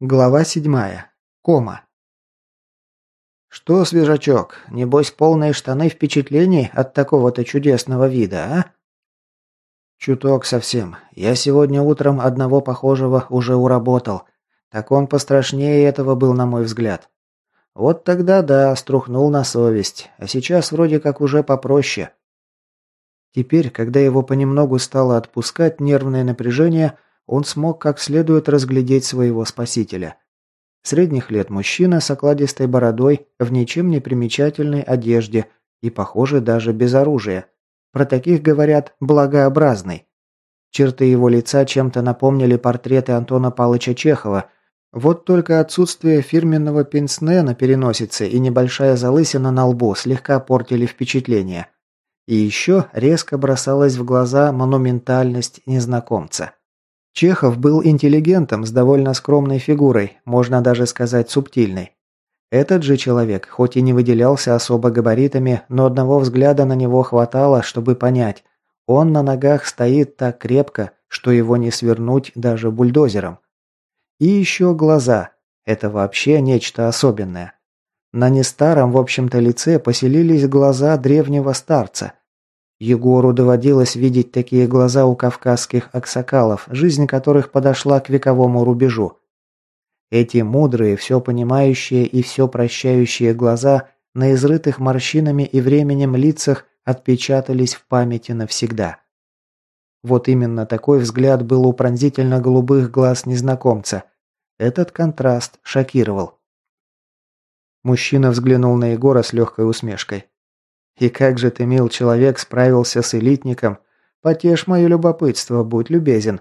Глава седьмая. Кома. «Что, свежачок, небось полные штаны впечатлений от такого-то чудесного вида, а?» «Чуток совсем. Я сегодня утром одного похожего уже уработал. Так он пострашнее этого был, на мой взгляд. Вот тогда да, струхнул на совесть, а сейчас вроде как уже попроще». Теперь, когда его понемногу стало отпускать нервное напряжение, он смог как следует разглядеть своего спасителя. Средних лет мужчина с окладистой бородой, в ничем не примечательной одежде и, похоже, даже без оружия. Про таких говорят «благообразный». Черты его лица чем-то напомнили портреты Антона Павловича Чехова. Вот только отсутствие фирменного пенсне на переносице и небольшая залысина на лбу слегка портили впечатление. И еще резко бросалась в глаза монументальность незнакомца. Чехов был интеллигентом с довольно скромной фигурой, можно даже сказать субтильной. Этот же человек, хоть и не выделялся особо габаритами, но одного взгляда на него хватало, чтобы понять. Он на ногах стоит так крепко, что его не свернуть даже бульдозером. И еще глаза. Это вообще нечто особенное. На нестаром, в общем-то, лице поселились глаза древнего старца – Егору доводилось видеть такие глаза у кавказских аксакалов, жизнь которых подошла к вековому рубежу. Эти мудрые, все понимающие и все прощающие глаза на изрытых морщинами и временем лицах отпечатались в памяти навсегда. Вот именно такой взгляд был у пронзительно-голубых глаз незнакомца. Этот контраст шокировал. Мужчина взглянул на Егора с легкой усмешкой. И как же ты, мил человек, справился с элитником? Потешь мое любопытство, будь любезен.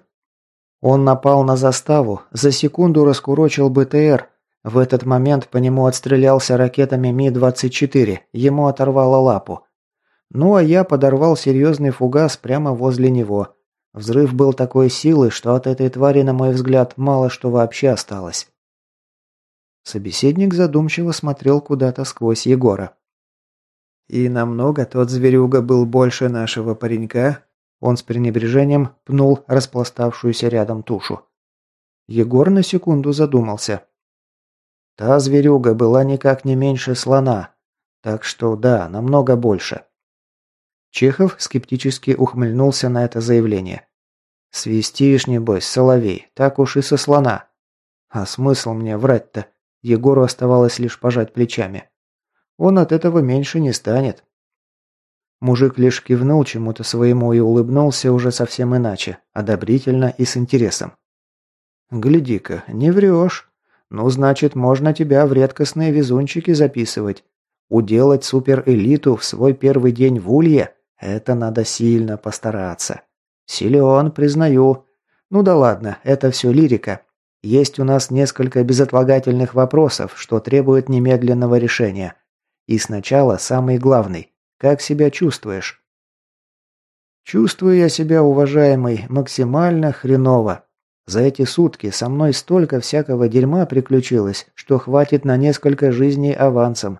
Он напал на заставу, за секунду раскурочил БТР. В этот момент по нему отстрелялся ракетами Ми-24, ему оторвало лапу. Ну а я подорвал серьезный фугас прямо возле него. Взрыв был такой силы, что от этой твари, на мой взгляд, мало что вообще осталось. Собеседник задумчиво смотрел куда-то сквозь Егора. И намного тот зверюга был больше нашего паренька. Он с пренебрежением пнул распластавшуюся рядом тушу. Егор на секунду задумался. Та зверюга была никак не меньше слона. Так что да, намного больше. Чехов скептически ухмыльнулся на это заявление. «Свистишь, небось, соловей, так уж и со слона». «А смысл мне врать-то?» Егору оставалось лишь пожать плечами. Он от этого меньше не станет. Мужик лишь кивнул чему-то своему и улыбнулся уже совсем иначе, одобрительно и с интересом. «Гляди-ка, не врешь. Ну, значит, можно тебя в редкостные везунчики записывать. Уделать суперэлиту в свой первый день в Улье – это надо сильно постараться. Силен, признаю. Ну да ладно, это все лирика. Есть у нас несколько безотлагательных вопросов, что требуют немедленного решения. И сначала самый главный. Как себя чувствуешь? Чувствую я себя, уважаемый, максимально хреново. За эти сутки со мной столько всякого дерьма приключилось, что хватит на несколько жизней авансом.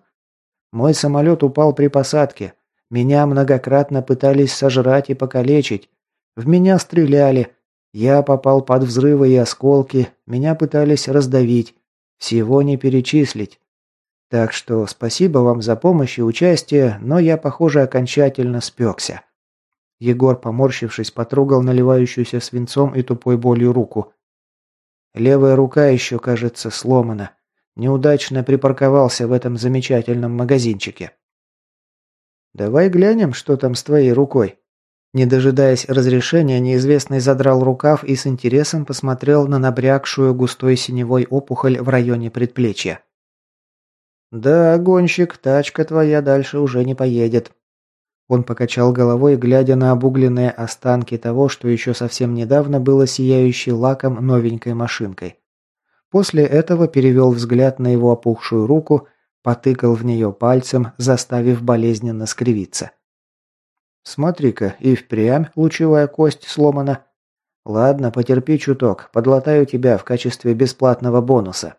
Мой самолет упал при посадке. Меня многократно пытались сожрать и покалечить. В меня стреляли. Я попал под взрывы и осколки. Меня пытались раздавить. Всего не перечислить. Так что спасибо вам за помощь и участие, но я, похоже, окончательно спекся. Егор, поморщившись, потрогал наливающуюся свинцом и тупой болью руку. Левая рука еще, кажется, сломана. Неудачно припарковался в этом замечательном магазинчике. «Давай глянем, что там с твоей рукой». Не дожидаясь разрешения, неизвестный задрал рукав и с интересом посмотрел на набрякшую густой синевой опухоль в районе предплечья. «Да, гонщик, тачка твоя дальше уже не поедет». Он покачал головой, глядя на обугленные останки того, что еще совсем недавно было сияющей лаком новенькой машинкой. После этого перевел взгляд на его опухшую руку, потыкал в нее пальцем, заставив болезненно скривиться. «Смотри-ка, и впрямь лучевая кость сломана. Ладно, потерпи чуток, подлатаю тебя в качестве бесплатного бонуса».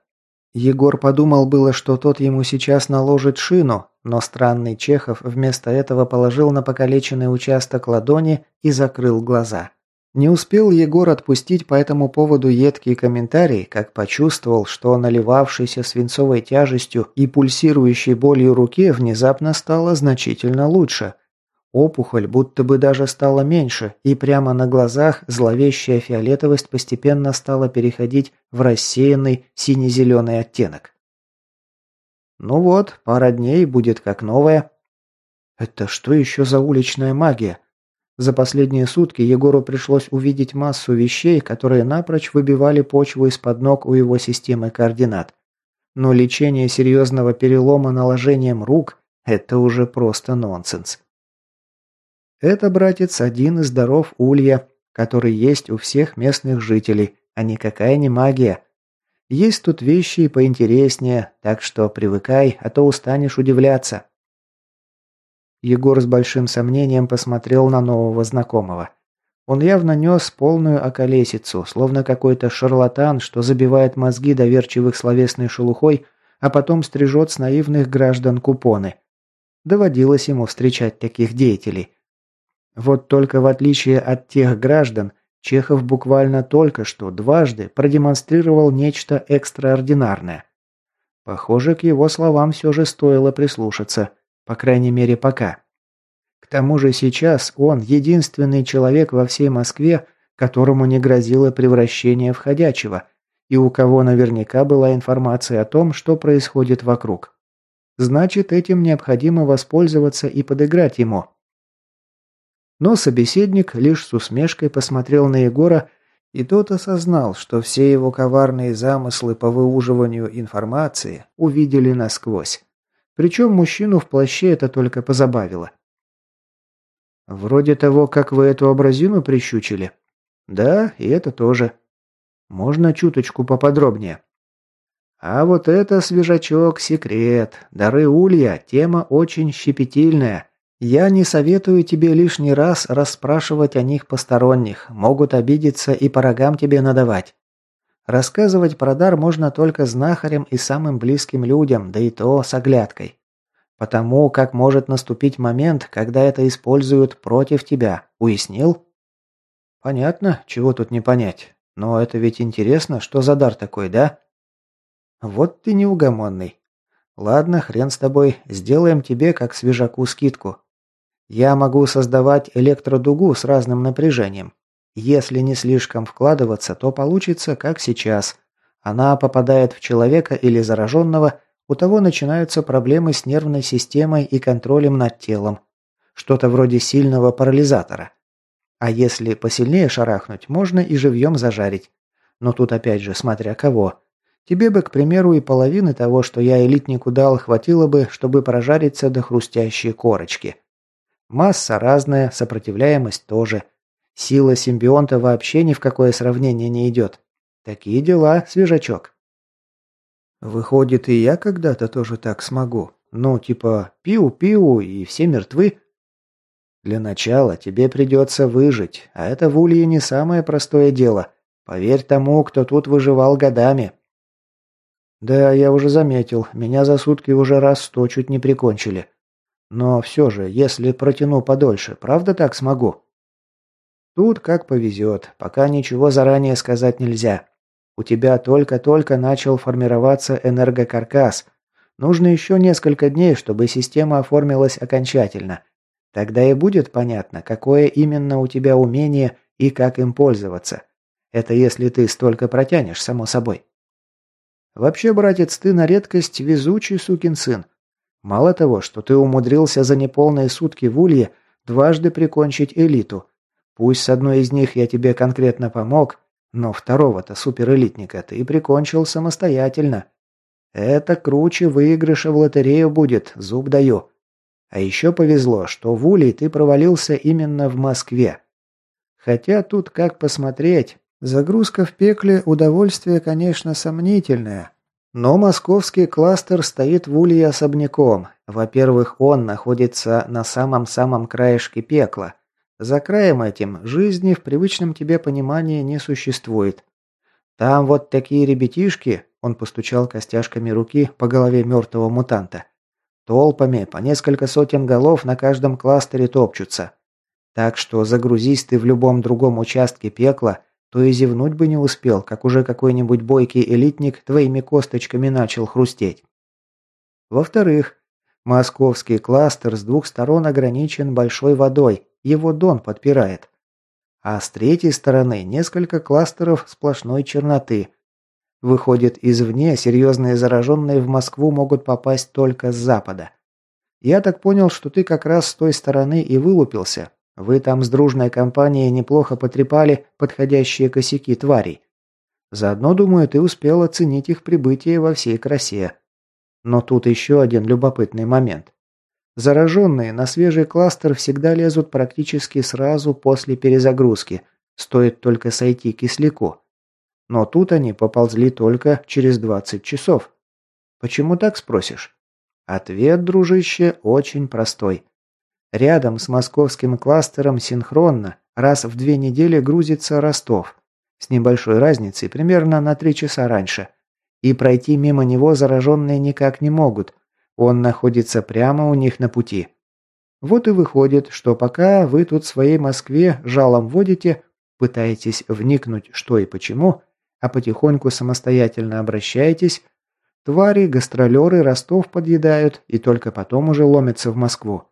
Егор подумал было, что тот ему сейчас наложит шину, но странный Чехов вместо этого положил на покалеченный участок ладони и закрыл глаза. Не успел Егор отпустить по этому поводу едкий комментарий, как почувствовал, что наливавшейся свинцовой тяжестью и пульсирующей болью руке внезапно стало значительно лучше. Опухоль будто бы даже стала меньше, и прямо на глазах зловещая фиолетовость постепенно стала переходить в рассеянный сине-зеленый оттенок. Ну вот, пара дней будет как новая. Это что еще за уличная магия? За последние сутки Егору пришлось увидеть массу вещей, которые напрочь выбивали почву из-под ног у его системы координат. Но лечение серьезного перелома наложением рук – это уже просто нонсенс. Это, братец, один из даров Улья, который есть у всех местных жителей, а никакая не магия. Есть тут вещи и поинтереснее, так что привыкай, а то устанешь удивляться. Егор с большим сомнением посмотрел на нового знакомого. Он явно нес полную околесицу, словно какой-то шарлатан, что забивает мозги доверчивых словесной шелухой, а потом стрижет с наивных граждан купоны. Доводилось ему встречать таких деятелей. Вот только в отличие от тех граждан, Чехов буквально только что дважды продемонстрировал нечто экстраординарное. Похоже, к его словам все же стоило прислушаться – по крайней мере, пока. К тому же сейчас он единственный человек во всей Москве, которому не грозило превращение в ходячего, и у кого наверняка была информация о том, что происходит вокруг. Значит, этим необходимо воспользоваться и подыграть ему. Но собеседник лишь с усмешкой посмотрел на Егора, и тот осознал, что все его коварные замыслы по выуживанию информации увидели насквозь. Причем мужчину в плаще это только позабавило. «Вроде того, как вы эту образину прищучили?» «Да, и это тоже. Можно чуточку поподробнее?» «А вот это, свежачок, секрет. Дары улья – тема очень щепетильная. Я не советую тебе лишний раз расспрашивать о них посторонних. Могут обидеться и по рогам тебе надавать. Рассказывать про дар можно только знахарям и самым близким людям, да и то с оглядкой. Потому как может наступить момент, когда это используют против тебя. Уяснил? Понятно, чего тут не понять. Но это ведь интересно, что за дар такой, да? Вот ты неугомонный. Ладно, хрен с тобой, сделаем тебе как свежаку скидку. Я могу создавать электродугу с разным напряжением. Если не слишком вкладываться, то получится, как сейчас. Она попадает в человека или зараженного, у того начинаются проблемы с нервной системой и контролем над телом. Что-то вроде сильного парализатора. А если посильнее шарахнуть, можно и живьем зажарить. Но тут опять же, смотря кого. Тебе бы, к примеру, и половины того, что я элитнику дал, хватило бы, чтобы прожариться до хрустящей корочки. Масса разная, сопротивляемость тоже – Сила симбионта вообще ни в какое сравнение не идет. Такие дела, свежачок. Выходит, и я когда-то тоже так смогу. Ну, типа, пиу-пиу, и все мертвы. Для начала тебе придется выжить, а это в Улье не самое простое дело. Поверь тому, кто тут выживал годами. Да, я уже заметил, меня за сутки уже раз сто чуть не прикончили. Но все же, если протяну подольше, правда так смогу? Тут как повезет, пока ничего заранее сказать нельзя. У тебя только-только начал формироваться энергокаркас. Нужно еще несколько дней, чтобы система оформилась окончательно. Тогда и будет понятно, какое именно у тебя умение и как им пользоваться. Это если ты столько протянешь, само собой. Вообще, братец, ты на редкость везучий сукин сын. Мало того, что ты умудрился за неполные сутки в Улье дважды прикончить элиту – Пусть с одной из них я тебе конкретно помог, но второго-то суперэлитника ты прикончил самостоятельно. Это круче выигрыша в лотерею будет, зуб даю. А еще повезло, что в Улей ты провалился именно в Москве. Хотя тут как посмотреть. Загрузка в пекле удовольствие, конечно, сомнительное. Но московский кластер стоит в Улье особняком. Во-первых, он находится на самом-самом краешке пекла – за краем этим жизни в привычном тебе понимании не существует. Там вот такие ребятишки, он постучал костяшками руки по голове мертвого мутанта. Толпами, по несколько сотен голов на каждом кластере топчутся. Так что загрузись ты в любом другом участке пекла, то и зевнуть бы не успел, как уже какой-нибудь бойкий элитник твоими косточками начал хрустеть. Во-вторых, московский кластер с двух сторон ограничен большой водой, его Дон подпирает. А с третьей стороны несколько кластеров сплошной черноты. Выходит, извне серьезные зараженные в Москву могут попасть только с запада. Я так понял, что ты как раз с той стороны и вылупился, вы там с дружной компанией неплохо потрепали подходящие косяки тварей. Заодно, думаю, ты успел оценить их прибытие во всей красе. Но тут еще один любопытный момент. Зараженные на свежий кластер всегда лезут практически сразу после перезагрузки, стоит только сойти кисляку. Но тут они поползли только через 20 часов. Почему так спросишь? Ответ, дружище, очень простой. Рядом с московским кластером синхронно раз в две недели грузится Ростов. С небольшой разницей, примерно на три часа раньше. И пройти мимо него зараженные никак не могут. Он находится прямо у них на пути. Вот и выходит, что пока вы тут в своей Москве жалом водите, пытаетесь вникнуть что и почему, а потихоньку самостоятельно обращаетесь, твари, гастролеры Ростов подъедают и только потом уже ломятся в Москву.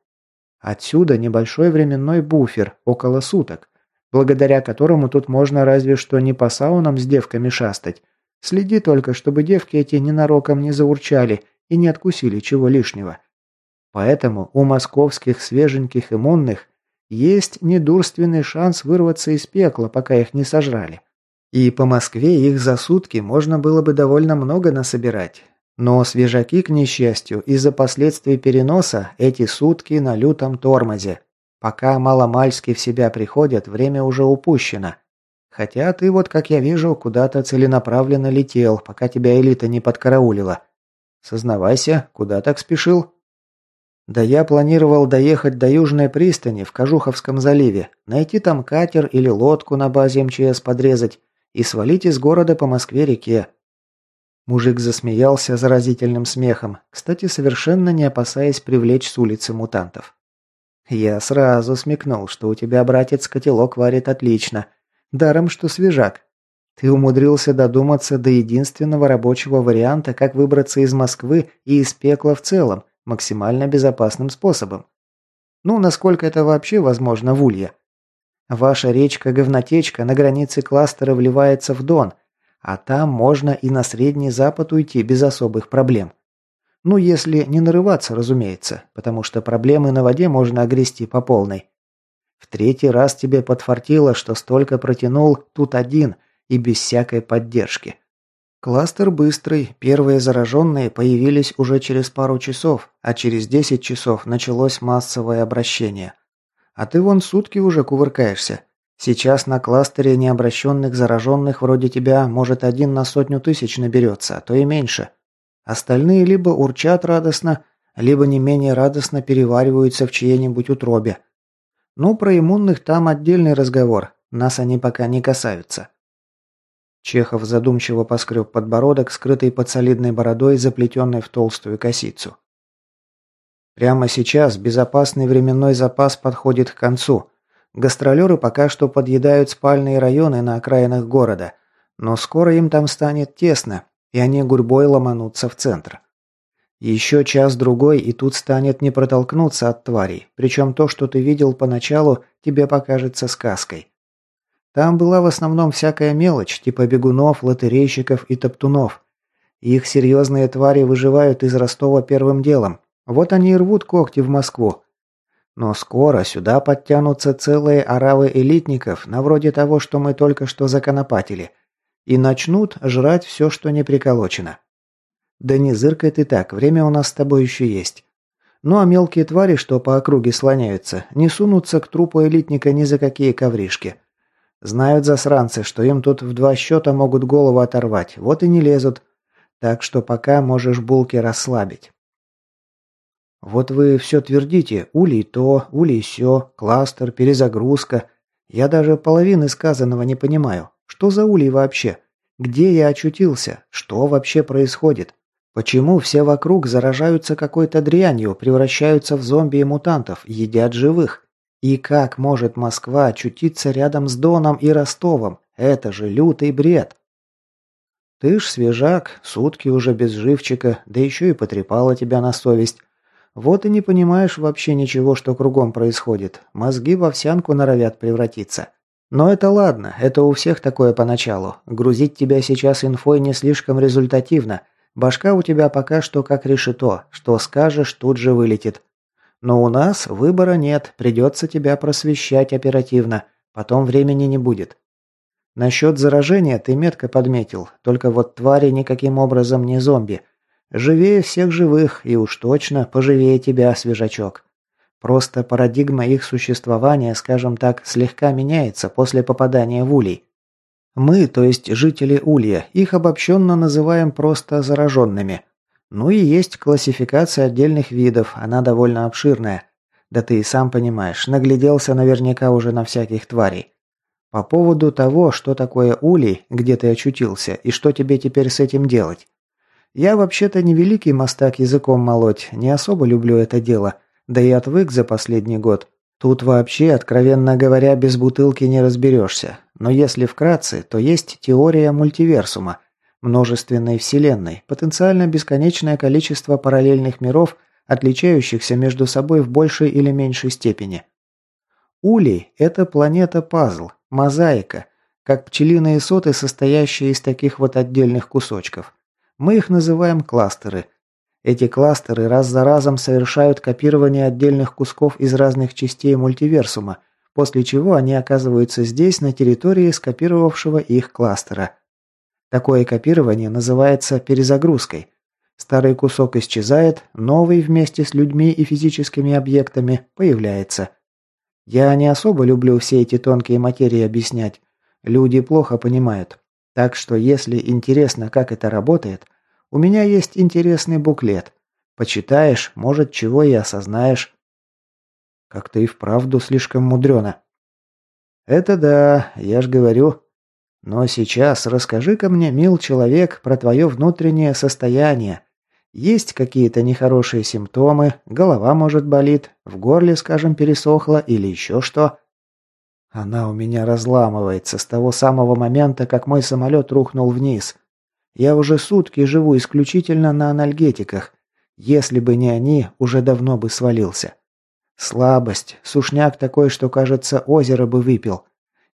Отсюда небольшой временной буфер, около суток, благодаря которому тут можно разве что не по саунам с девками шастать. Следи только, чтобы девки эти ненароком не заурчали и не откусили чего лишнего. Поэтому у московских свеженьких иммунных есть недурственный шанс вырваться из пекла, пока их не сожрали. И по Москве их за сутки можно было бы довольно много насобирать. Но свежаки, к несчастью, из-за последствий переноса эти сутки на лютом тормозе. Пока маломальски в себя приходят, время уже упущено. Хотя ты вот, как я вижу, куда-то целенаправленно летел, пока тебя элита не подкараулила. Сознавайся, куда так спешил? Да я планировал доехать до Южной пристани в Кожуховском заливе, найти там катер или лодку на базе МЧС подрезать и свалить из города по Москве-реке. Мужик засмеялся заразительным смехом, кстати, совершенно не опасаясь привлечь с улицы мутантов. «Я сразу смекнул, что у тебя, братец, котелок варит отлично. Даром, что свежак. Ты умудрился додуматься до единственного рабочего варианта, как выбраться из Москвы и из пекла в целом, максимально безопасным способом. Ну, насколько это вообще возможно в Улье. Ваша речка-говнотечка на границе кластера вливается в Дон – а там можно и на Средний Запад уйти без особых проблем. Ну, если не нарываться, разумеется, потому что проблемы на воде можно огрести по полной. В третий раз тебе подфартило, что столько протянул тут один и без всякой поддержки. Кластер быстрый, первые зараженные появились уже через пару часов, а через 10 часов началось массовое обращение. А ты вон сутки уже кувыркаешься. Сейчас на кластере необращенных зараженных вроде тебя, может, один на сотню тысяч наберется, а то и меньше. Остальные либо урчат радостно, либо не менее радостно перевариваются в чьей-нибудь утробе. Ну, про иммунных там отдельный разговор, нас они пока не касаются. Чехов задумчиво поскреб подбородок, скрытый под солидной бородой, заплетенной в толстую косицу. Прямо сейчас безопасный временной запас подходит к концу – Гастролеры пока что подъедают спальные районы на окраинах города, но скоро им там станет тесно, и они гурьбой ломанутся в центр. Еще час-другой, и тут станет не протолкнуться от тварей, причем то, что ты видел поначалу, тебе покажется сказкой. Там была в основном всякая мелочь, типа бегунов, лотерейщиков и топтунов. Их серьезные твари выживают из Ростова первым делом. Вот они и рвут когти в Москву. Но скоро сюда подтянутся целые оравы элитников, на вроде того, что мы только что законопатили, и начнут жрать все, что не приколочено. Да не зыркай ты так, время у нас с тобой еще есть. Ну а мелкие твари, что по округе слоняются, не сунутся к трупу элитника ни за какие ковришки. Знают засранцы, что им тут в два счета могут голову оторвать, вот и не лезут. Так что пока можешь булки расслабить. Вот вы все твердите, улей то, улей сё, кластер, перезагрузка. Я даже половины сказанного не понимаю. Что за улей вообще? Где я очутился? Что вообще происходит? Почему все вокруг заражаются какой-то дрянью, превращаются в зомби и мутантов, едят живых? И как может Москва очутиться рядом с Доном и Ростовом? Это же лютый бред. Ты ж свежак, сутки уже без живчика, да еще и потрепала тебя на совесть. Вот и не понимаешь вообще ничего, что кругом происходит. Мозги в овсянку норовят превратиться. Но это ладно, это у всех такое поначалу. Грузить тебя сейчас инфой не слишком результативно. Башка у тебя пока что как решето, что скажешь, тут же вылетит. Но у нас выбора нет, придется тебя просвещать оперативно, потом времени не будет. Насчет заражения ты метко подметил, только вот твари никаким образом не зомби – Живее всех живых и уж точно поживее тебя, свежачок. Просто парадигма их существования, скажем так, слегка меняется после попадания в улей. Мы, то есть жители Улья, их обобщенно называем просто зараженными. Ну и есть классификация отдельных видов, она довольно обширная. Да ты и сам понимаешь, нагляделся наверняка уже на всяких тварей. По поводу того, что такое улей, где ты очутился, и что тебе теперь с этим делать. Я вообще-то не великий мастак языком молоть, не особо люблю это дело, да и отвык за последний год. Тут вообще, откровенно говоря, без бутылки не разберешься. Но если вкратце, то есть теория мультиверсума, множественной вселенной, потенциально бесконечное количество параллельных миров, отличающихся между собой в большей или меньшей степени. Улей – это планета-пазл, мозаика, как пчелиные соты, состоящие из таких вот отдельных кусочков. Мы их называем кластеры. Эти кластеры раз за разом совершают копирование отдельных кусков из разных частей мультиверсума, после чего они оказываются здесь, на территории скопировавшего их кластера. Такое копирование называется перезагрузкой. Старый кусок исчезает, новый вместе с людьми и физическими объектами появляется. Я не особо люблю все эти тонкие материи объяснять. Люди плохо понимают. Так что, если интересно, как это работает, у меня есть интересный буклет. Почитаешь, может, чего и осознаешь. Как-то и вправду слишком мудрено. Это да, я ж говорю. Но сейчас расскажи-ка мне, мил человек, про твое внутреннее состояние. Есть какие-то нехорошие симптомы, голова, может, болит, в горле, скажем, пересохло или еще что? Она у меня разламывается с того самого момента, как мой самолет рухнул вниз. Я уже сутки живу исключительно на анальгетиках. Если бы не они, уже давно бы свалился. Слабость, сушняк такой, что, кажется, озеро бы выпил.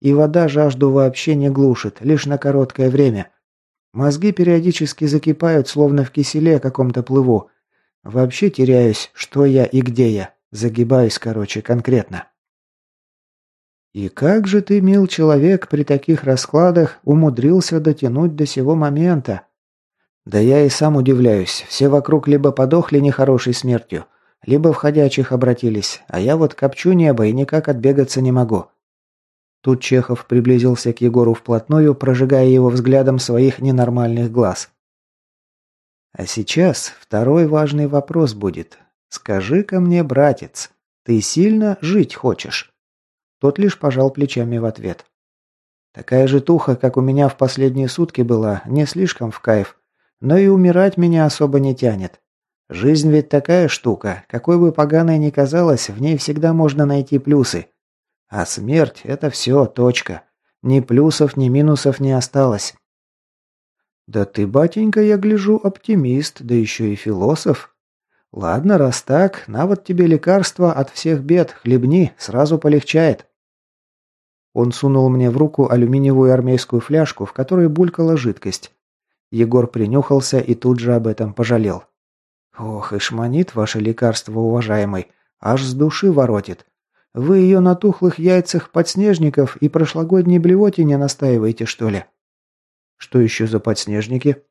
И вода жажду вообще не глушит, лишь на короткое время. Мозги периодически закипают, словно в киселе каком-то плыву. Вообще теряюсь, что я и где я. Загибаюсь, короче, конкретно. И как же ты, мил человек, при таких раскладах умудрился дотянуть до сего момента? Да я и сам удивляюсь. Все вокруг либо подохли нехорошей смертью, либо в ходячих обратились, а я вот копчу небо и никак отбегаться не могу. Тут Чехов приблизился к Егору вплотную, прожигая его взглядом своих ненормальных глаз. А сейчас второй важный вопрос будет. Скажи-ка мне, братец, ты сильно жить хочешь? Тот лишь пожал плечами в ответ. Такая же туха, как у меня в последние сутки была, не слишком в кайф. Но и умирать меня особо не тянет. Жизнь ведь такая штука, какой бы поганой ни казалась, в ней всегда можно найти плюсы. А смерть – это все, точка. Ни плюсов, ни минусов не осталось. Да ты, батенька, я гляжу, оптимист, да еще и философ. Ладно, раз так, на вот тебе лекарство от всех бед, хлебни, сразу полегчает. Он сунул мне в руку алюминиевую армейскую фляжку, в которой булькала жидкость. Егор принюхался и тут же об этом пожалел. «Ох, и шманит ваше лекарство, уважаемый, аж с души воротит. Вы ее на тухлых яйцах подснежников и прошлогодней блевотине настаиваете, что ли?» «Что еще за подснежники?»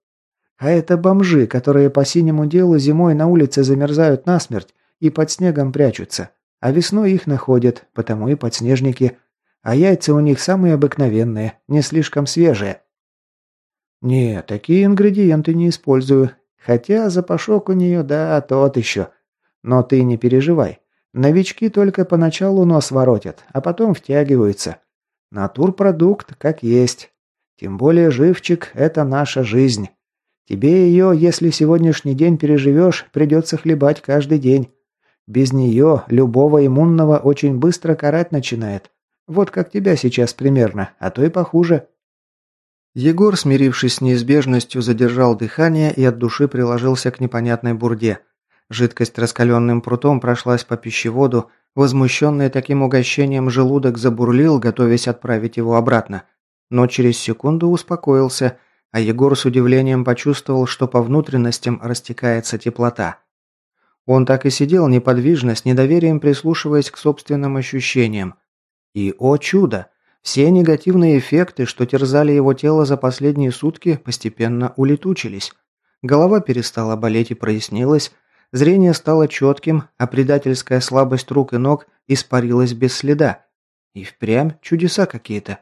«А это бомжи, которые по синему делу зимой на улице замерзают насмерть и под снегом прячутся, а весной их находят, потому и подснежники. А яйца у них самые обыкновенные, не слишком свежие. Не, такие ингредиенты не использую. Хотя запашок у нее, да, тот еще. Но ты не переживай. Новички только поначалу нос воротят, а потом втягиваются. Натурпродукт как есть. Тем более живчик – это наша жизнь. Тебе ее, если сегодняшний день переживешь, придется хлебать каждый день. Без нее любого иммунного очень быстро карать начинает. Вот как тебя сейчас примерно, а то и похуже». Егор, смирившись с неизбежностью, задержал дыхание и от души приложился к непонятной бурде. Жидкость раскаленным прутом прошлась по пищеводу, возмущенный таким угощением желудок забурлил, готовясь отправить его обратно. Но через секунду успокоился, а Егор с удивлением почувствовал, что по внутренностям растекается теплота. Он так и сидел неподвижно, с недоверием прислушиваясь к собственным ощущениям. И, о чудо! Все негативные эффекты, что терзали его тело за последние сутки, постепенно улетучились. Голова перестала болеть и прояснилась, зрение стало четким, а предательская слабость рук и ног испарилась без следа. И впрямь чудеса какие-то.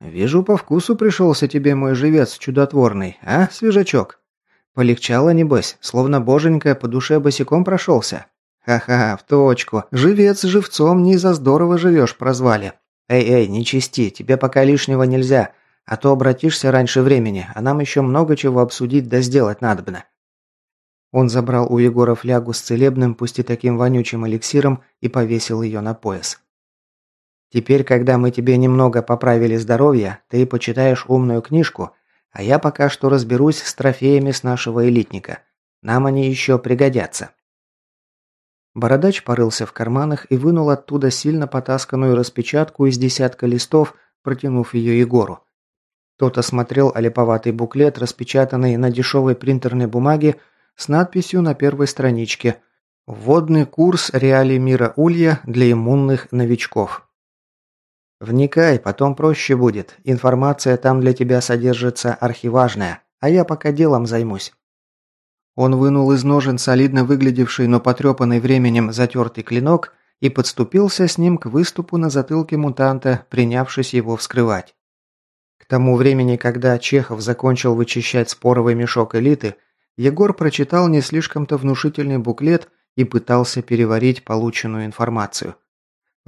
«Вижу, по вкусу пришелся тебе мой живец чудотворный, а, свежачок? Полегчало, небось, словно боженька по душе босиком прошелся?» «Ха-ха, в точку. Живец живцом не за здорово живешь, прозвали. Эй-эй, не чисти, тебе пока лишнего нельзя, а то обратишься раньше времени, а нам еще много чего обсудить да сделать надобно». Он забрал у Егора флягу с целебным, пусть и таким вонючим эликсиром, и повесил ее на пояс. «Теперь, когда мы тебе немного поправили здоровье, ты почитаешь умную книжку, а я пока что разберусь с трофеями с нашего элитника. Нам они еще пригодятся». Бородач порылся в карманах и вынул оттуда сильно потасканную распечатку из десятка листов, протянув ее Егору. Тот осмотрел олиповатый буклет, распечатанный на дешевой принтерной бумаге, с надписью на первой страничке «Вводный курс реалий мира Улья для иммунных новичков». «Вникай, потом проще будет. Информация там для тебя содержится архиважная, а я пока делом займусь». Он вынул из ножен солидно выглядевший, но потрепанный временем затертый клинок и подступился с ним к выступу на затылке мутанта, принявшись его вскрывать. К тому времени, когда Чехов закончил вычищать споровый мешок элиты, Егор прочитал не слишком-то внушительный буклет и пытался переварить полученную информацию.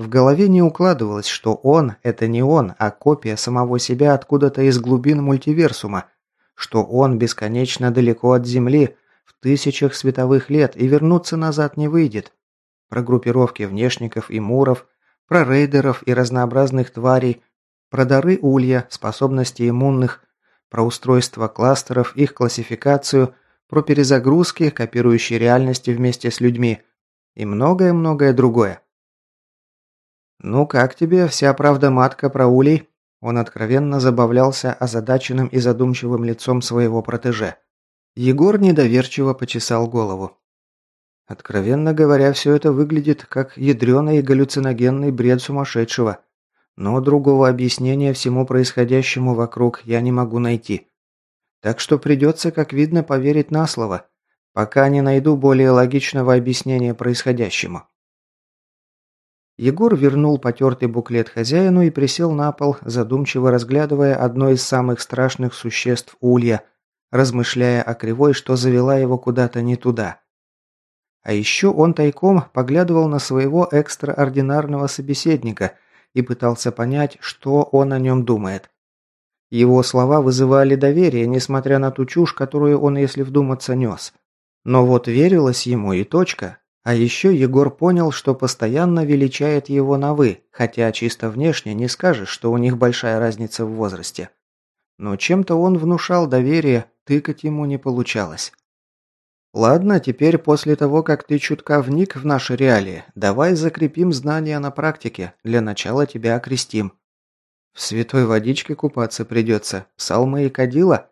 В голове не укладывалось, что он – это не он, а копия самого себя откуда-то из глубин мультиверсума, что он бесконечно далеко от Земли, в тысячах световых лет и вернуться назад не выйдет. Про группировки внешников и муров, про рейдеров и разнообразных тварей, про дары улья, способности иммунных, про устройство кластеров, их классификацию, про перезагрузки, копирующие реальности вместе с людьми и многое-многое другое. «Ну как тебе вся правда матка про улей?» Он откровенно забавлялся озадаченным и задумчивым лицом своего протеже. Егор недоверчиво почесал голову. Откровенно говоря, все это выглядит как ядреный и галлюциногенный бред сумасшедшего. Но другого объяснения всему происходящему вокруг я не могу найти. Так что придется, как видно, поверить на слово, пока не найду более логичного объяснения происходящему. Егор вернул потертый буклет хозяину и присел на пол, задумчиво разглядывая одно из самых страшных существ улья, размышляя о кривой, что завела его куда-то не туда. А еще он тайком поглядывал на своего экстраординарного собеседника и пытался понять, что он о нем думает. Его слова вызывали доверие, несмотря на ту чушь, которую он, если вдуматься, нес. Но вот верилось ему и точка. А еще Егор понял, что постоянно величает его на «вы», хотя чисто внешне не скажешь, что у них большая разница в возрасте. Но чем-то он внушал доверие, тыкать ему не получалось. «Ладно, теперь после того, как ты чутка вник в наши реалии, давай закрепим знания на практике, для начала тебя окрестим. В святой водичке купаться придется, салмы и кадила?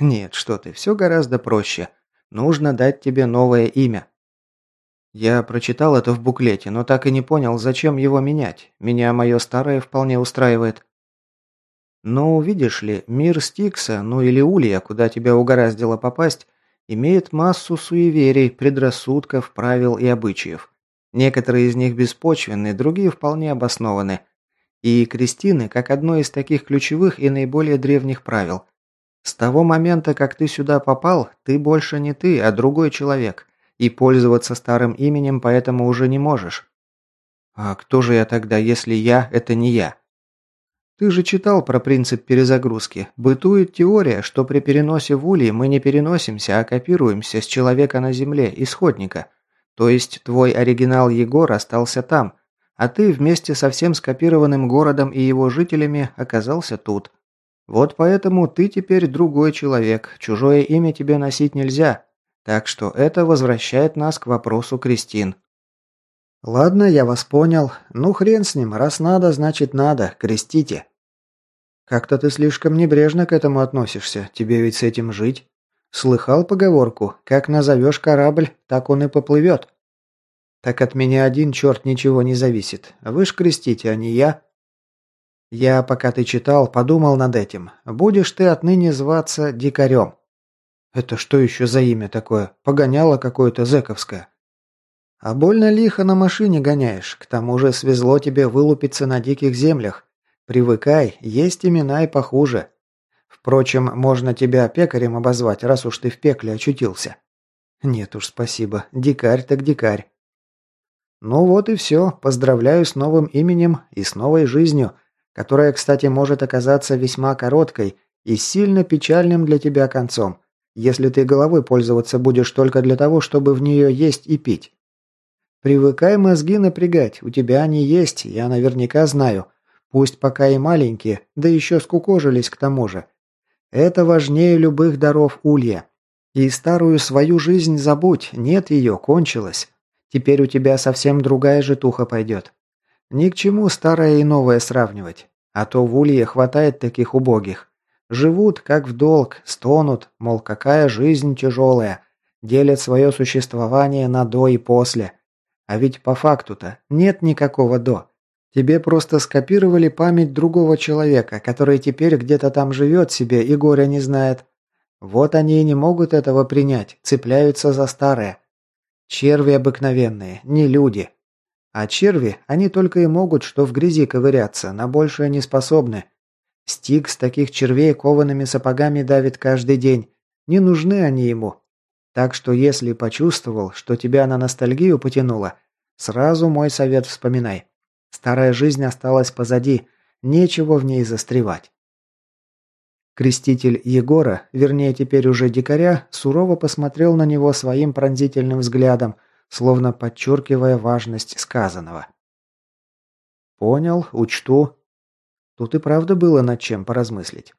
Нет, что ты, все гораздо проще. Нужно дать тебе новое имя». Я прочитал это в буклете, но так и не понял, зачем его менять. Меня мое старое вполне устраивает. Но, видишь ли, мир Стикса, ну или Улья, куда тебя угораздило попасть, имеет массу суеверий, предрассудков, правил и обычаев. Некоторые из них беспочвенны, другие вполне обоснованы. И крестины как одно из таких ключевых и наиболее древних правил. С того момента, как ты сюда попал, ты больше не ты, а другой человек, и пользоваться старым именем поэтому уже не можешь. А кто же я тогда, если я – это не я? Ты же читал про принцип перезагрузки. Бытует теория, что при переносе в улей мы не переносимся, а копируемся с человека на земле, исходника. То есть твой оригинал Егор остался там, а ты вместе со всем скопированным городом и его жителями оказался тут. Вот поэтому ты теперь другой человек, чужое имя тебе носить нельзя. Так что это возвращает нас к вопросу Кристин. Ладно, я вас понял. Ну хрен с ним, раз надо, значит надо, крестите. Как-то ты слишком небрежно к этому относишься, тебе ведь с этим жить. Слыхал поговорку, как назовешь корабль, так он и поплывет. Так от меня один черт ничего не зависит. Вы ж крестите, а не я. Я, пока ты читал, подумал над этим. Будешь ты отныне зваться Дикарем. Это что еще за имя такое? Погоняло какое-то зэковское. А больно лихо на машине гоняешь. К тому же свезло тебе вылупиться на диких землях. Привыкай, есть имена и похуже. Впрочем, можно тебя пекарем обозвать, раз уж ты в пекле очутился. Нет уж, спасибо. Дикарь так дикарь. Ну вот и все. Поздравляю с новым именем и с новой жизнью, которая, кстати, может оказаться весьма короткой и сильно печальным для тебя концом, если ты головой пользоваться будешь только для того, чтобы в нее есть и пить. Привыкай мозги напрягать, у тебя они есть, я наверняка знаю. Пусть пока и маленькие, да еще скукожились к тому же. Это важнее любых даров улья. И старую свою жизнь забудь, нет ее, кончилась. Теперь у тебя совсем другая житуха пойдет. Ни к чему старое и новое сравнивать. А то в улье хватает таких убогих. Живут, как в долг, стонут, мол, какая жизнь тяжелая. Делят свое существование на до и после. А ведь по факту-то нет никакого до. Тебе просто скопировали память другого человека, который теперь где-то там живет себе и горя не знает. Вот они и не могут этого принять, цепляются за старое. Черви обыкновенные, не люди. А черви, они только и могут, что в грязи ковыряться, на большее не способны. Стик с таких червей коваными сапогами давит каждый день. Не нужны они ему. Так что если почувствовал, что тебя на ностальгию потянуло, сразу мой совет вспоминай. Старая жизнь осталась позади, нечего в ней застревать. Креститель Егора, вернее теперь уже дикаря, сурово посмотрел на него своим пронзительным взглядом, словно подчеркивая важность сказанного. «Понял, учту». Тут и правда было над чем поразмыслить.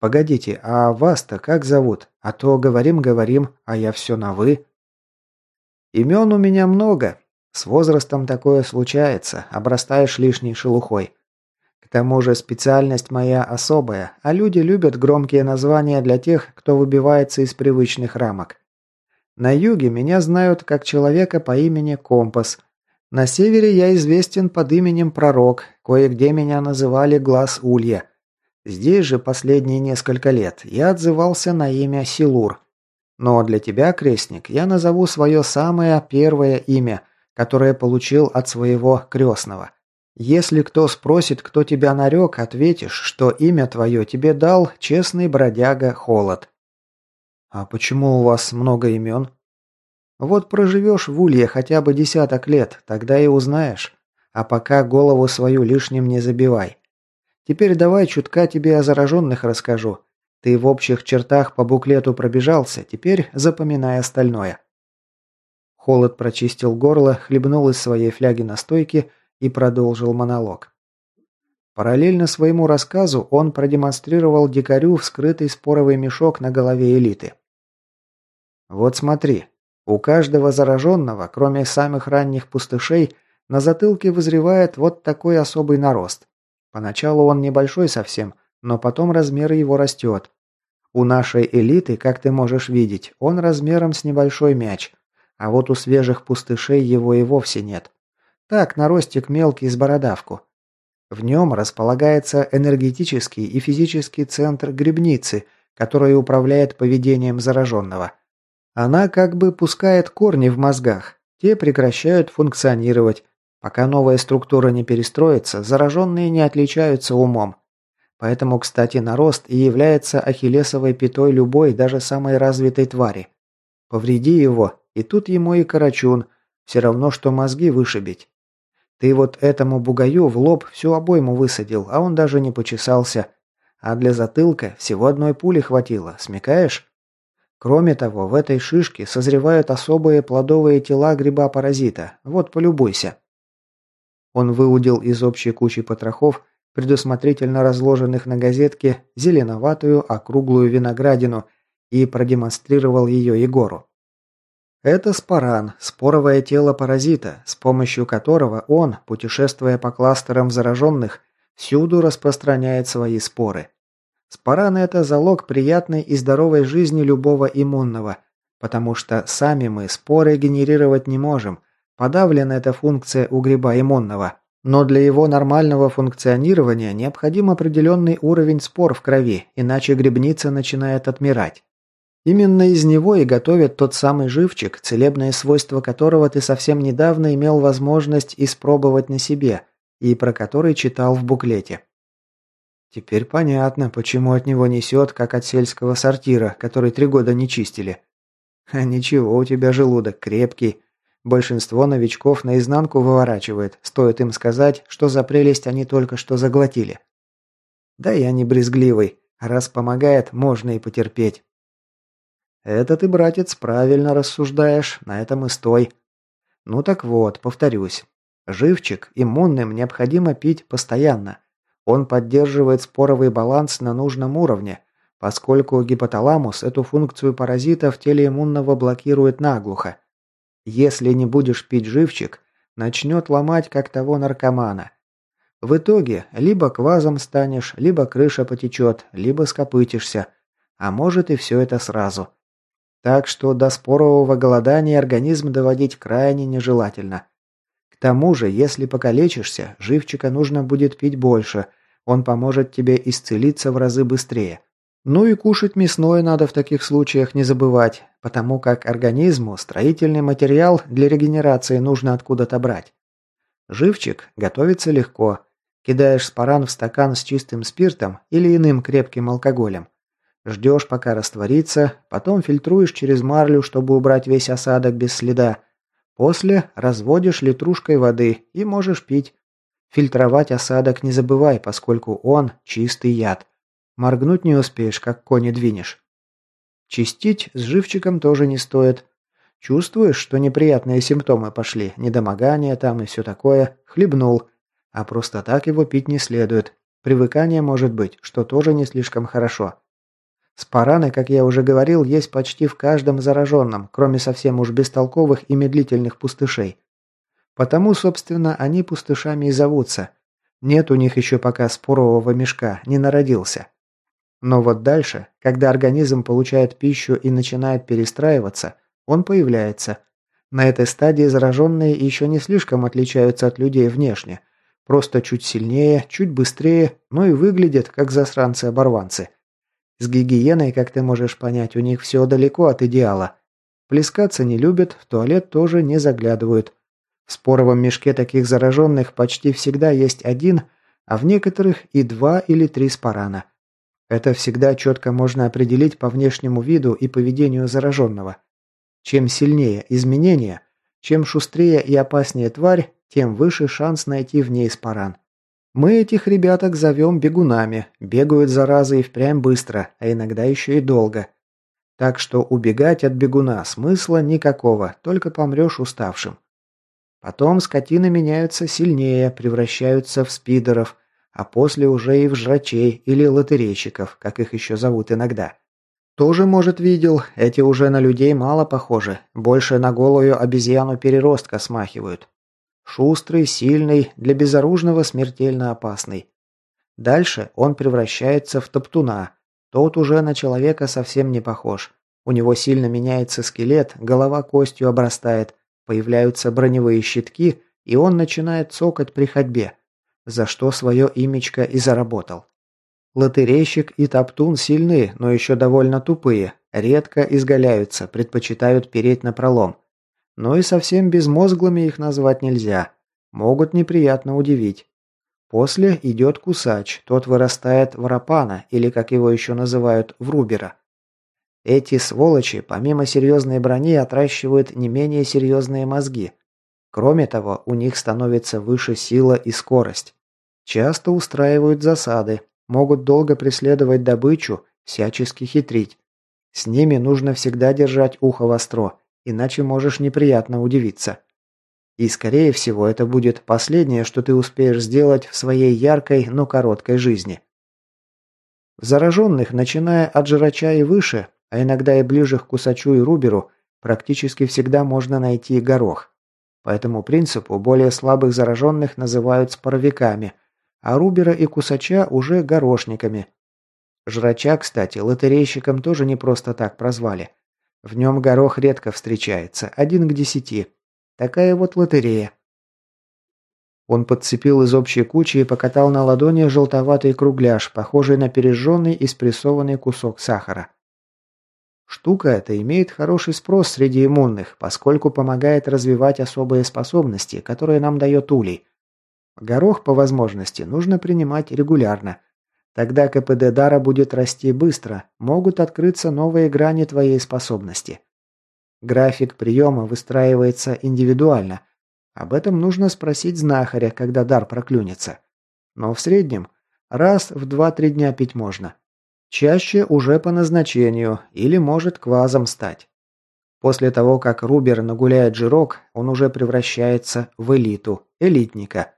«Погодите, а вас-то как зовут? А то говорим-говорим, а я все на «вы». «Имен у меня много. С возрастом такое случается, обрастаешь лишней шелухой. К тому же специальность моя особая, а люди любят громкие названия для тех, кто выбивается из привычных рамок. На юге меня знают как человека по имени Компас. На севере я известен под именем Пророк, кое-где меня называли Глаз Улья. Здесь же последние несколько лет я отзывался на имя Силур. Но для тебя, крестник, я назову свое самое первое имя, которое получил от своего крестного. Если кто спросит, кто тебя нарек, ответишь, что имя твое тебе дал честный бродяга Холод. А почему у вас много имен? Вот проживешь в Улье хотя бы десяток лет, тогда и узнаешь. А пока голову свою лишним не забивай. Теперь давай чутка тебе о зараженных расскажу. Ты в общих чертах по буклету пробежался, теперь запоминай остальное. Холод прочистил горло, хлебнул из своей фляги настойки и продолжил монолог. Параллельно своему рассказу он продемонстрировал дикарю вскрытый споровый мешок на голове элиты. «Вот смотри, у каждого зараженного, кроме самых ранних пустышей, на затылке вызревает вот такой особый нарост. Поначалу он небольшой совсем, но потом размер его растет. У нашей элиты, как ты можешь видеть, он размером с небольшой мяч, а вот у свежих пустышей его и вовсе нет. Так, наростик мелкий с бородавку. В нем располагается энергетический и физический центр грибницы, который управляет поведением зараженного. Она как бы пускает корни в мозгах. Те прекращают функционировать. Пока новая структура не перестроится, зараженные не отличаются умом. Поэтому, кстати, нарост и является ахиллесовой пятой любой, даже самой развитой твари. Повреди его, и тут ему и карачун, все равно, что мозги вышибить. Ты вот этому бугаю в лоб всю обойму высадил, а он даже не почесался. А для затылка всего одной пули хватило, смекаешь? Кроме того, в этой шишке созревают особые плодовые тела гриба-паразита. Вот, полюбуйся. Он выудил из общей кучи потрохов, предусмотрительно разложенных на газетке, зеленоватую округлую виноградину и продемонстрировал ее Егору. Это споран, споровое тело паразита, с помощью которого он, путешествуя по кластерам зараженных, всюду распространяет свои споры. Споран – это залог приятной и здоровой жизни любого иммунного, потому что сами мы споры генерировать не можем, подавлена эта функция у гриба иммунного. Но для его нормального функционирования необходим определенный уровень спор в крови, иначе грибница начинает отмирать. Именно из него и готовят тот самый живчик, целебные свойства которого ты совсем недавно имел возможность испробовать на себе, и про который читал в буклете. Теперь понятно, почему от него несет, как от сельского сортира, который три года не чистили. А ничего, у тебя желудок крепкий. Большинство новичков наизнанку выворачивает, стоит им сказать, что за прелесть они только что заглотили. Да я не брезгливый, раз помогает, можно и потерпеть. Это ты, братец, правильно рассуждаешь, на этом и стой. Ну так вот, повторюсь. Живчик иммунным необходимо пить постоянно. Он поддерживает споровый баланс на нужном уровне, поскольку гипоталамус эту функцию паразита в теле иммунного блокирует наглухо. Если не будешь пить живчик, начнет ломать как того наркомана. В итоге либо квазом станешь, либо крыша потечет, либо скопытишься, а может и все это сразу. Так что до спорового голодания организм доводить крайне нежелательно. К тому же, если покалечишься, живчика нужно будет пить больше. Он поможет тебе исцелиться в разы быстрее. Ну и кушать мясное надо в таких случаях не забывать, потому как организму строительный материал для регенерации нужно откуда-то брать. Живчик готовится легко. Кидаешь спаран в стакан с чистым спиртом или иным крепким алкоголем. Ждешь, пока растворится, потом фильтруешь через марлю, чтобы убрать весь осадок без следа, После разводишь литрушкой воды и можешь пить. Фильтровать осадок не забывай, поскольку он чистый яд. Моргнуть не успеешь, как кони двинешь. Чистить с живчиком тоже не стоит. Чувствуешь, что неприятные симптомы пошли, недомогание там и все такое, хлебнул. А просто так его пить не следует. Привыкание может быть, что тоже не слишком хорошо. Спараны, как я уже говорил, есть почти в каждом зараженном, кроме совсем уж бестолковых и медлительных пустышей. Потому, собственно, они пустышами и зовутся. Нет у них еще пока спорового мешка, не народился. Но вот дальше, когда организм получает пищу и начинает перестраиваться, он появляется. На этой стадии зараженные еще не слишком отличаются от людей внешне. Просто чуть сильнее, чуть быстрее, но и выглядят как засранцы-оборванцы. С гигиеной, как ты можешь понять, у них все далеко от идеала. Плескаться не любят, в туалет тоже не заглядывают. В споровом мешке таких зараженных почти всегда есть один, а в некоторых и два или три спарана. Это всегда четко можно определить по внешнему виду и поведению зараженного. Чем сильнее изменения, чем шустрее и опаснее тварь, тем выше шанс найти в ней спаран. Мы этих ребяток зовем бегунами. Бегают заразы и впрямь быстро, а иногда еще и долго. Так что убегать от бегуна смысла никакого, только помрешь уставшим. Потом скотины меняются сильнее, превращаются в спидеров, а после уже и в жрачей или лотерейщиков, как их еще зовут иногда. Тоже, может, видел, эти уже на людей мало похожи, больше на голую обезьяну переростка смахивают. Шустрый, сильный, для безоружного смертельно опасный. Дальше он превращается в топтуна. Тот уже на человека совсем не похож. У него сильно меняется скелет, голова костью обрастает, появляются броневые щитки, и он начинает цокать при ходьбе, за что свое имечко и заработал. Лотерейщик и топтун сильны, но еще довольно тупые, редко изгаляются, предпочитают переть на пролом. Но и совсем безмозглыми их назвать нельзя. Могут неприятно удивить. После идет кусач, тот вырастает в рапана, или, как его еще называют, врубера. Эти сволочи, помимо серьезной брони, отращивают не менее серьезные мозги. Кроме того, у них становится выше сила и скорость. Часто устраивают засады, могут долго преследовать добычу, всячески хитрить. С ними нужно всегда держать ухо востро, иначе можешь неприятно удивиться. И, скорее всего, это будет последнее, что ты успеешь сделать в своей яркой, но короткой жизни. В зараженных, начиная от жирача и выше, а иногда и ближе к кусачу и руберу, практически всегда можно найти горох. По этому принципу более слабых зараженных называют споровиками, а рубера и кусача уже горошниками. Жрача, кстати, лотерейщикам тоже не просто так прозвали. В нем горох редко встречается, один к десяти. Такая вот лотерея. Он подцепил из общей кучи и покатал на ладони желтоватый кругляш, похожий на пережженный и спрессованный кусок сахара. Штука эта имеет хороший спрос среди иммунных, поскольку помогает развивать особые способности, которые нам дает улей. Горох, по возможности, нужно принимать регулярно. Тогда КПД дара будет расти быстро, могут открыться новые грани твоей способности. График приема выстраивается индивидуально. Об этом нужно спросить знахаря, когда дар проклюнется. Но в среднем раз в 2-3 дня пить можно. Чаще уже по назначению или может квазом стать. После того, как Рубер нагуляет жирок, он уже превращается в элиту, элитника.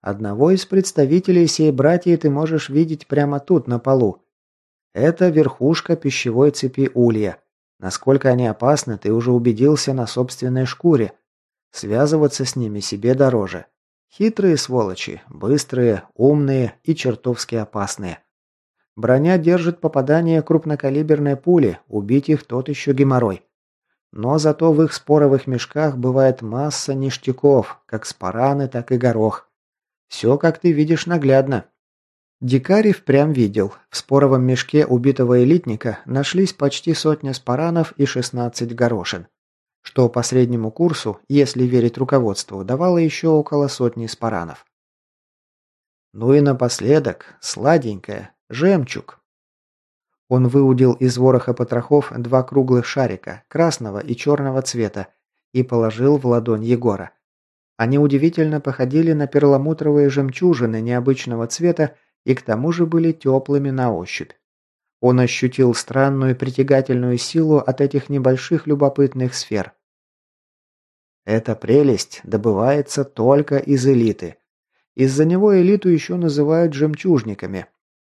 Одного из представителей сей братьи ты можешь видеть прямо тут, на полу. Это верхушка пищевой цепи улья. Насколько они опасны, ты уже убедился на собственной шкуре. Связываться с ними себе дороже. Хитрые сволочи, быстрые, умные и чертовски опасные. Броня держит попадание крупнокалиберной пули, убить их тот еще геморрой. Но зато в их споровых мешках бывает масса ништяков, как спараны, так и горох. Все, как ты видишь, наглядно. Дикарь впрямь видел. В споровом мешке убитого элитника нашлись почти сотня спаранов и 16 горошин. Что по среднему курсу, если верить руководству, давало еще около сотни спаранов. Ну и напоследок, сладенькое, Жемчуг. Он выудил из вороха потрохов два круглых шарика, красного и черного цвета, и положил в ладонь Егора. Они удивительно походили на перламутровые жемчужины необычного цвета и к тому же были теплыми на ощупь. Он ощутил странную притягательную силу от этих небольших любопытных сфер. Эта прелесть добывается только из элиты. Из-за него элиту еще называют жемчужниками,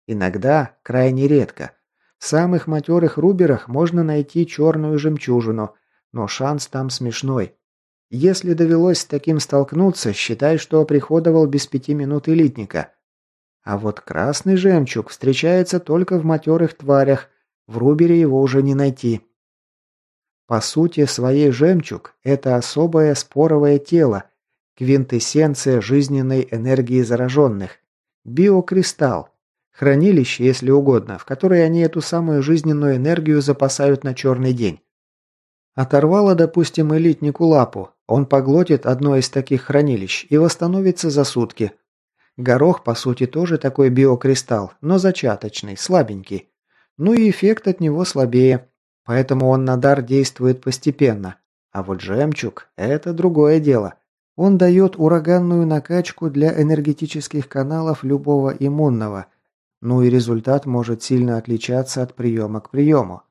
Иногда, крайне редко. В самых матерых руберах можно найти черную жемчужину, но шанс там смешной. Если довелось с таким столкнуться, считай, что оприходовал без пяти минут элитника. А вот красный жемчуг встречается только в матерых тварях, в рубере его уже не найти. По сути, своей жемчуг – это особое споровое тело, квинтэссенция жизненной энергии зараженных, биокристалл, Хранилище, если угодно, в которое они эту самую жизненную энергию запасают на черный день. Оторвало, допустим, элитнику лапу. Он поглотит одно из таких хранилищ и восстановится за сутки. Горох, по сути, тоже такой биокристалл, но зачаточный, слабенький. Ну и эффект от него слабее. Поэтому он на дар действует постепенно. А вот жемчуг – это другое дело. Он дает ураганную накачку для энергетических каналов любого иммунного – ну и результат может сильно отличаться от приема к приему.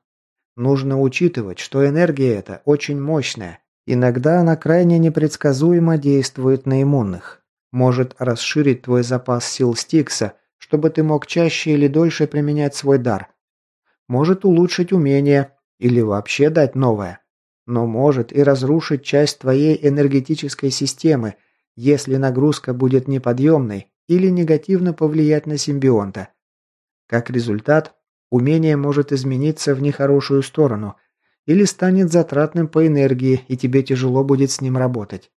Нужно учитывать, что энергия эта очень мощная. Иногда она крайне непредсказуемо действует на иммунных. Может расширить твой запас сил Стикса, чтобы ты мог чаще или дольше применять свой дар. Может улучшить умение или вообще дать новое. Но может и разрушить часть твоей энергетической системы, если нагрузка будет неподъемной или негативно повлиять на симбионта. Как результат, умение может измениться в нехорошую сторону или станет затратным по энергии, и тебе тяжело будет с ним работать.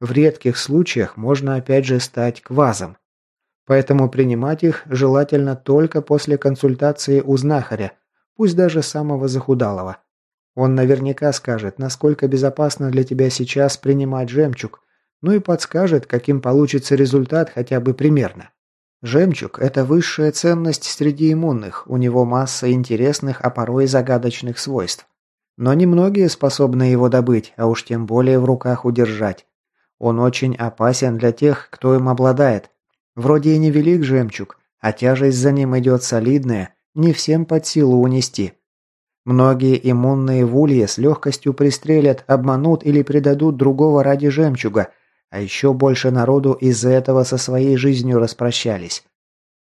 В редких случаях можно опять же стать квазом. Поэтому принимать их желательно только после консультации у знахаря, пусть даже самого захудалого. Он наверняка скажет, насколько безопасно для тебя сейчас принимать жемчуг, ну и подскажет, каким получится результат хотя бы примерно. Жемчуг – это высшая ценность среди иммунных, у него масса интересных, а порой загадочных свойств. Но немногие способны его добыть, а уж тем более в руках удержать. Он очень опасен для тех, кто им обладает. Вроде и невелик жемчуг, а тяжесть за ним идет солидная, не всем под силу унести. Многие иммунные в улье с легкостью пристрелят, обманут или предадут другого ради жемчуга, а еще больше народу из-за этого со своей жизнью распрощались.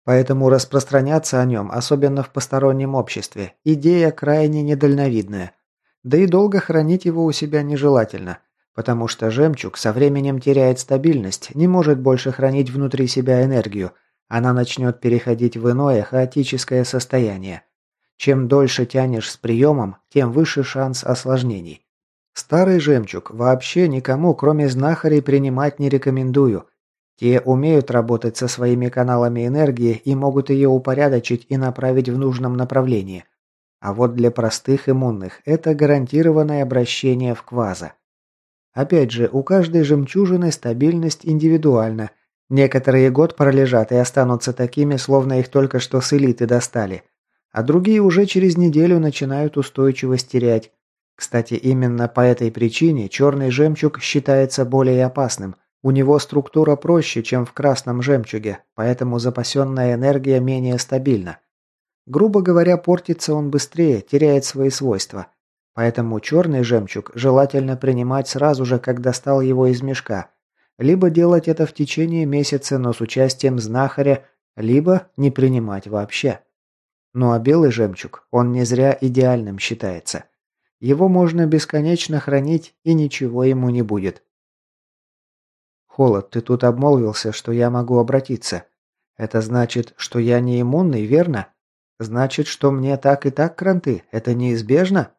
Поэтому распространяться о нем, особенно в постороннем обществе, идея крайне недальновидная. Да и долго хранить его у себя нежелательно, потому что жемчуг со временем теряет стабильность, не может больше хранить внутри себя энергию, она начнет переходить в иное хаотическое состояние. Чем дольше тянешь с приемом, тем выше шанс осложнений. Старый жемчуг вообще никому, кроме знахарей, принимать не рекомендую – те умеют работать со своими каналами энергии и могут ее упорядочить и направить в нужном направлении. А вот для простых иммунных это гарантированное обращение в кваза. Опять же, у каждой жемчужины стабильность индивидуальна. Некоторые год пролежат и останутся такими, словно их только что с элиты достали. А другие уже через неделю начинают устойчивость терять. Кстати, именно по этой причине черный жемчуг считается более опасным – у него структура проще, чем в красном жемчуге, поэтому запасенная энергия менее стабильна. Грубо говоря, портится он быстрее, теряет свои свойства. Поэтому черный жемчуг желательно принимать сразу же, как достал его из мешка. Либо делать это в течение месяца, но с участием знахаря, либо не принимать вообще. Ну а белый жемчуг, он не зря идеальным считается. Его можно бесконечно хранить и ничего ему не будет. «Холод, ты тут обмолвился, что я могу обратиться. Это значит, что я не иммунный, верно? Значит, что мне так и так кранты. Это неизбежно?»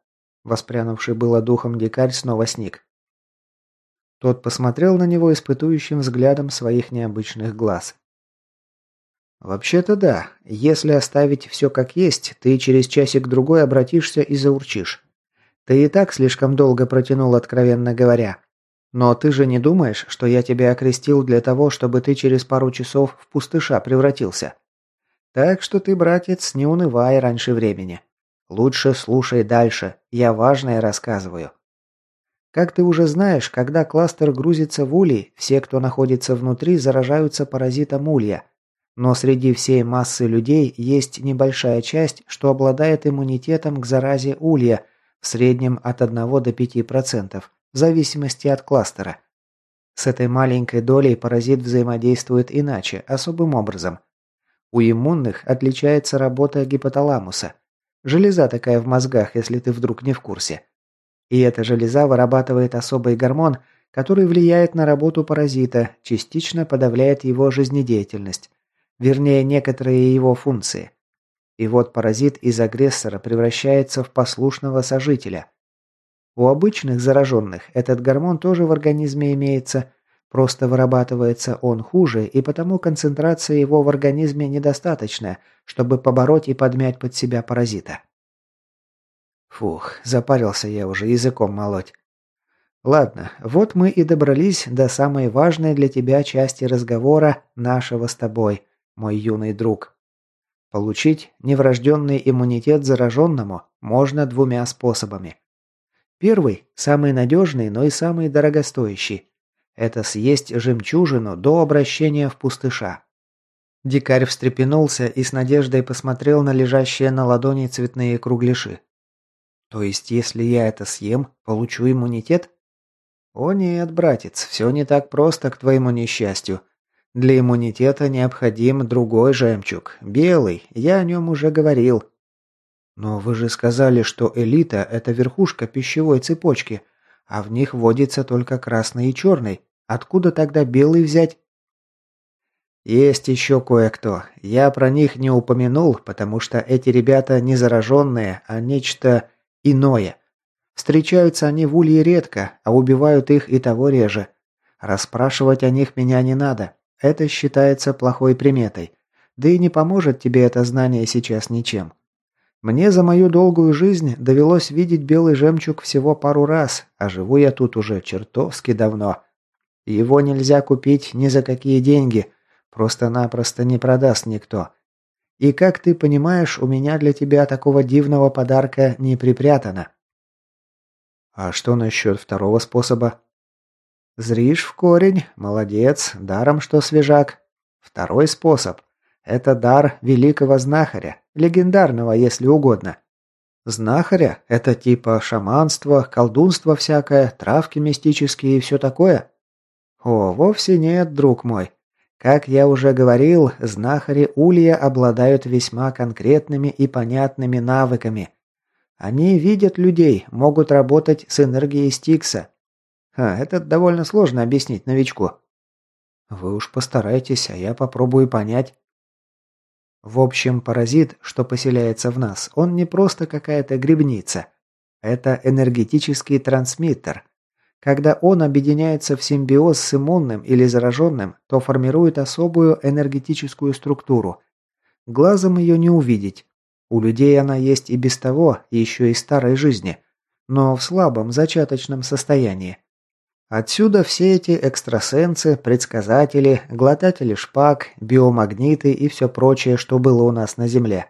Воспрянувший было духом дикарь снова сник. Тот посмотрел на него испытующим взглядом своих необычных глаз. «Вообще-то да. Если оставить все как есть, ты через часик-другой обратишься и заурчишь. Ты и так слишком долго протянул, откровенно говоря. Но ты же не думаешь, что я тебя окрестил для того, чтобы ты через пару часов в пустыша превратился? Так что ты, братец, не унывай раньше времени. Лучше слушай дальше, я важное рассказываю. Как ты уже знаешь, когда кластер грузится в улей, все, кто находится внутри, заражаются паразитом улья. Но среди всей массы людей есть небольшая часть, что обладает иммунитетом к заразе улья, в среднем от 1 до 5% в зависимости от кластера. С этой маленькой долей паразит взаимодействует иначе, особым образом. У иммунных отличается работа гипоталамуса. Железа такая в мозгах, если ты вдруг не в курсе. И эта железа вырабатывает особый гормон, который влияет на работу паразита, частично подавляет его жизнедеятельность. Вернее, некоторые его функции. И вот паразит из агрессора превращается в послушного сожителя. У обычных зараженных этот гормон тоже в организме имеется, просто вырабатывается он хуже, и потому концентрация его в организме недостаточная, чтобы побороть и подмять под себя паразита. Фух, запарился я уже языком молоть. Ладно, вот мы и добрались до самой важной для тебя части разговора нашего с тобой, мой юный друг. Получить неврожденный иммунитет зараженному можно двумя способами. Первый – самый надежный, но и самый дорогостоящий. Это съесть жемчужину до обращения в пустыша. Дикарь встрепенулся и с надеждой посмотрел на лежащие на ладони цветные кругляши. То есть, если я это съем, получу иммунитет? О нет, братец, все не так просто к твоему несчастью. Для иммунитета необходим другой жемчуг, белый, я о нем уже говорил. «Но вы же сказали, что элита – это верхушка пищевой цепочки, а в них водится только красный и черный. Откуда тогда белый взять?» «Есть еще кое-кто. Я про них не упомянул, потому что эти ребята не зараженные, а нечто иное. Встречаются они в улье редко, а убивают их и того реже. Расспрашивать о них меня не надо. Это считается плохой приметой. Да и не поможет тебе это знание сейчас ничем. Мне за мою долгую жизнь довелось видеть белый жемчуг всего пару раз, а живу я тут уже чертовски давно. Его нельзя купить ни за какие деньги, просто-напросто не продаст никто. И как ты понимаешь, у меня для тебя такого дивного подарка не припрятано. А что насчет второго способа? Зришь в корень, молодец, даром что свежак. Второй способ – это дар великого знахаря, легендарного, если угодно. Знахаря? Это типа шаманство, колдунство всякое, травки мистические и все такое? О, вовсе нет, друг мой. Как я уже говорил, знахари Улья обладают весьма конкретными и понятными навыками. Они видят людей, могут работать с энергией Стикса. А, это довольно сложно объяснить новичку. Вы уж постарайтесь, а я попробую понять. В общем, паразит, что поселяется в нас, он не просто какая-то грибница. Это энергетический трансмиттер. Когда он объединяется в симбиоз с иммунным или зараженным, то формирует особую энергетическую структуру. Глазом ее не увидеть. У людей она есть и без того, еще и старой жизни, но в слабом зачаточном состоянии. Отсюда все эти экстрасенсы, предсказатели, глотатели шпаг, биомагниты и все прочее, что было у нас на Земле.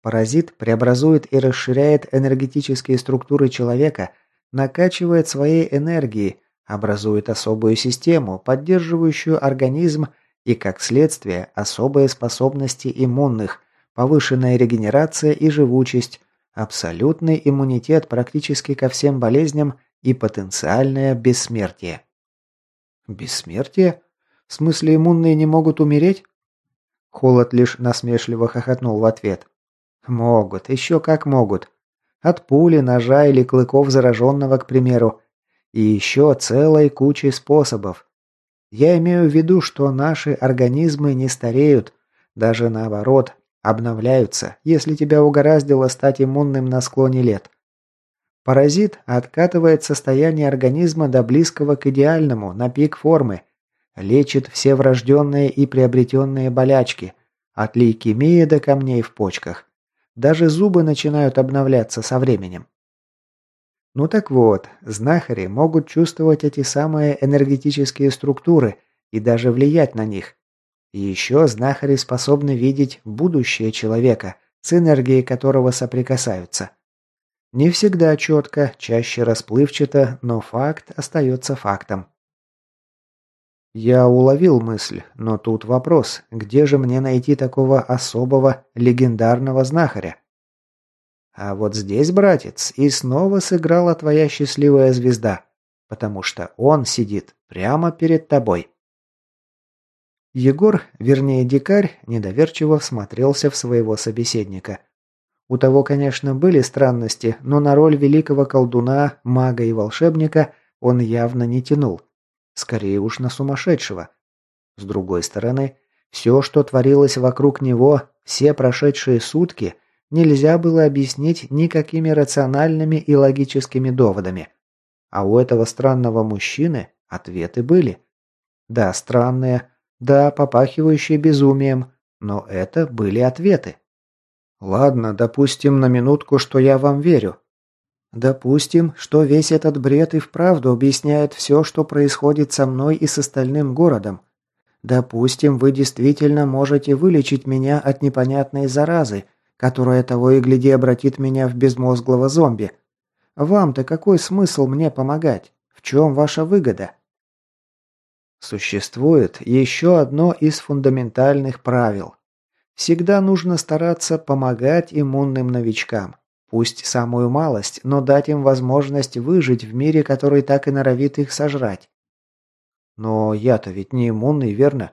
Паразит преобразует и расширяет энергетические структуры человека, накачивает своей энергией, образует особую систему, поддерживающую организм и, как следствие, особые способности иммунных, повышенная регенерация и живучесть, абсолютный иммунитет практически ко всем болезням и потенциальное бессмертие. Бессмертие? В смысле иммунные не могут умереть? Холод лишь насмешливо хохотнул в ответ. Могут, еще как могут. От пули, ножа или клыков зараженного, к примеру. И еще целой кучей способов. Я имею в виду, что наши организмы не стареют, даже наоборот, обновляются, если тебя угораздило стать иммунным на склоне лет. Паразит откатывает состояние организма до близкого к идеальному, на пик формы. Лечит все врожденные и приобретенные болячки. От лейкемии до камней в почках. Даже зубы начинают обновляться со временем. Ну так вот, знахари могут чувствовать эти самые энергетические структуры и даже влиять на них. И еще знахари способны видеть будущее человека, с энергией которого соприкасаются. Не всегда четко, чаще расплывчато, но факт остается фактом. Я уловил мысль, но тут вопрос, где же мне найти такого особого, легендарного знахаря? А вот здесь, братец, и снова сыграла твоя счастливая звезда, потому что он сидит прямо перед тобой. Егор, вернее дикарь, недоверчиво всмотрелся в своего собеседника. У того, конечно, были странности, но на роль великого колдуна, мага и волшебника он явно не тянул. Скорее уж на сумасшедшего. С другой стороны, все, что творилось вокруг него, все прошедшие сутки, нельзя было объяснить никакими рациональными и логическими доводами. А у этого странного мужчины ответы были. Да, странные, да, попахивающие безумием, но это были ответы. Ладно, допустим на минутку, что я вам верю. Допустим, что весь этот бред и вправду объясняет все, что происходит со мной и с остальным городом. Допустим, вы действительно можете вылечить меня от непонятной заразы, которая того и гляди обратит меня в безмозглого зомби. Вам-то какой смысл мне помогать? В чем ваша выгода? Существует еще одно из фундаментальных правил. Всегда нужно стараться помогать иммунным новичкам. Пусть самую малость, но дать им возможность выжить в мире, который так и норовит их сожрать. Но я-то ведь не иммунный, верно?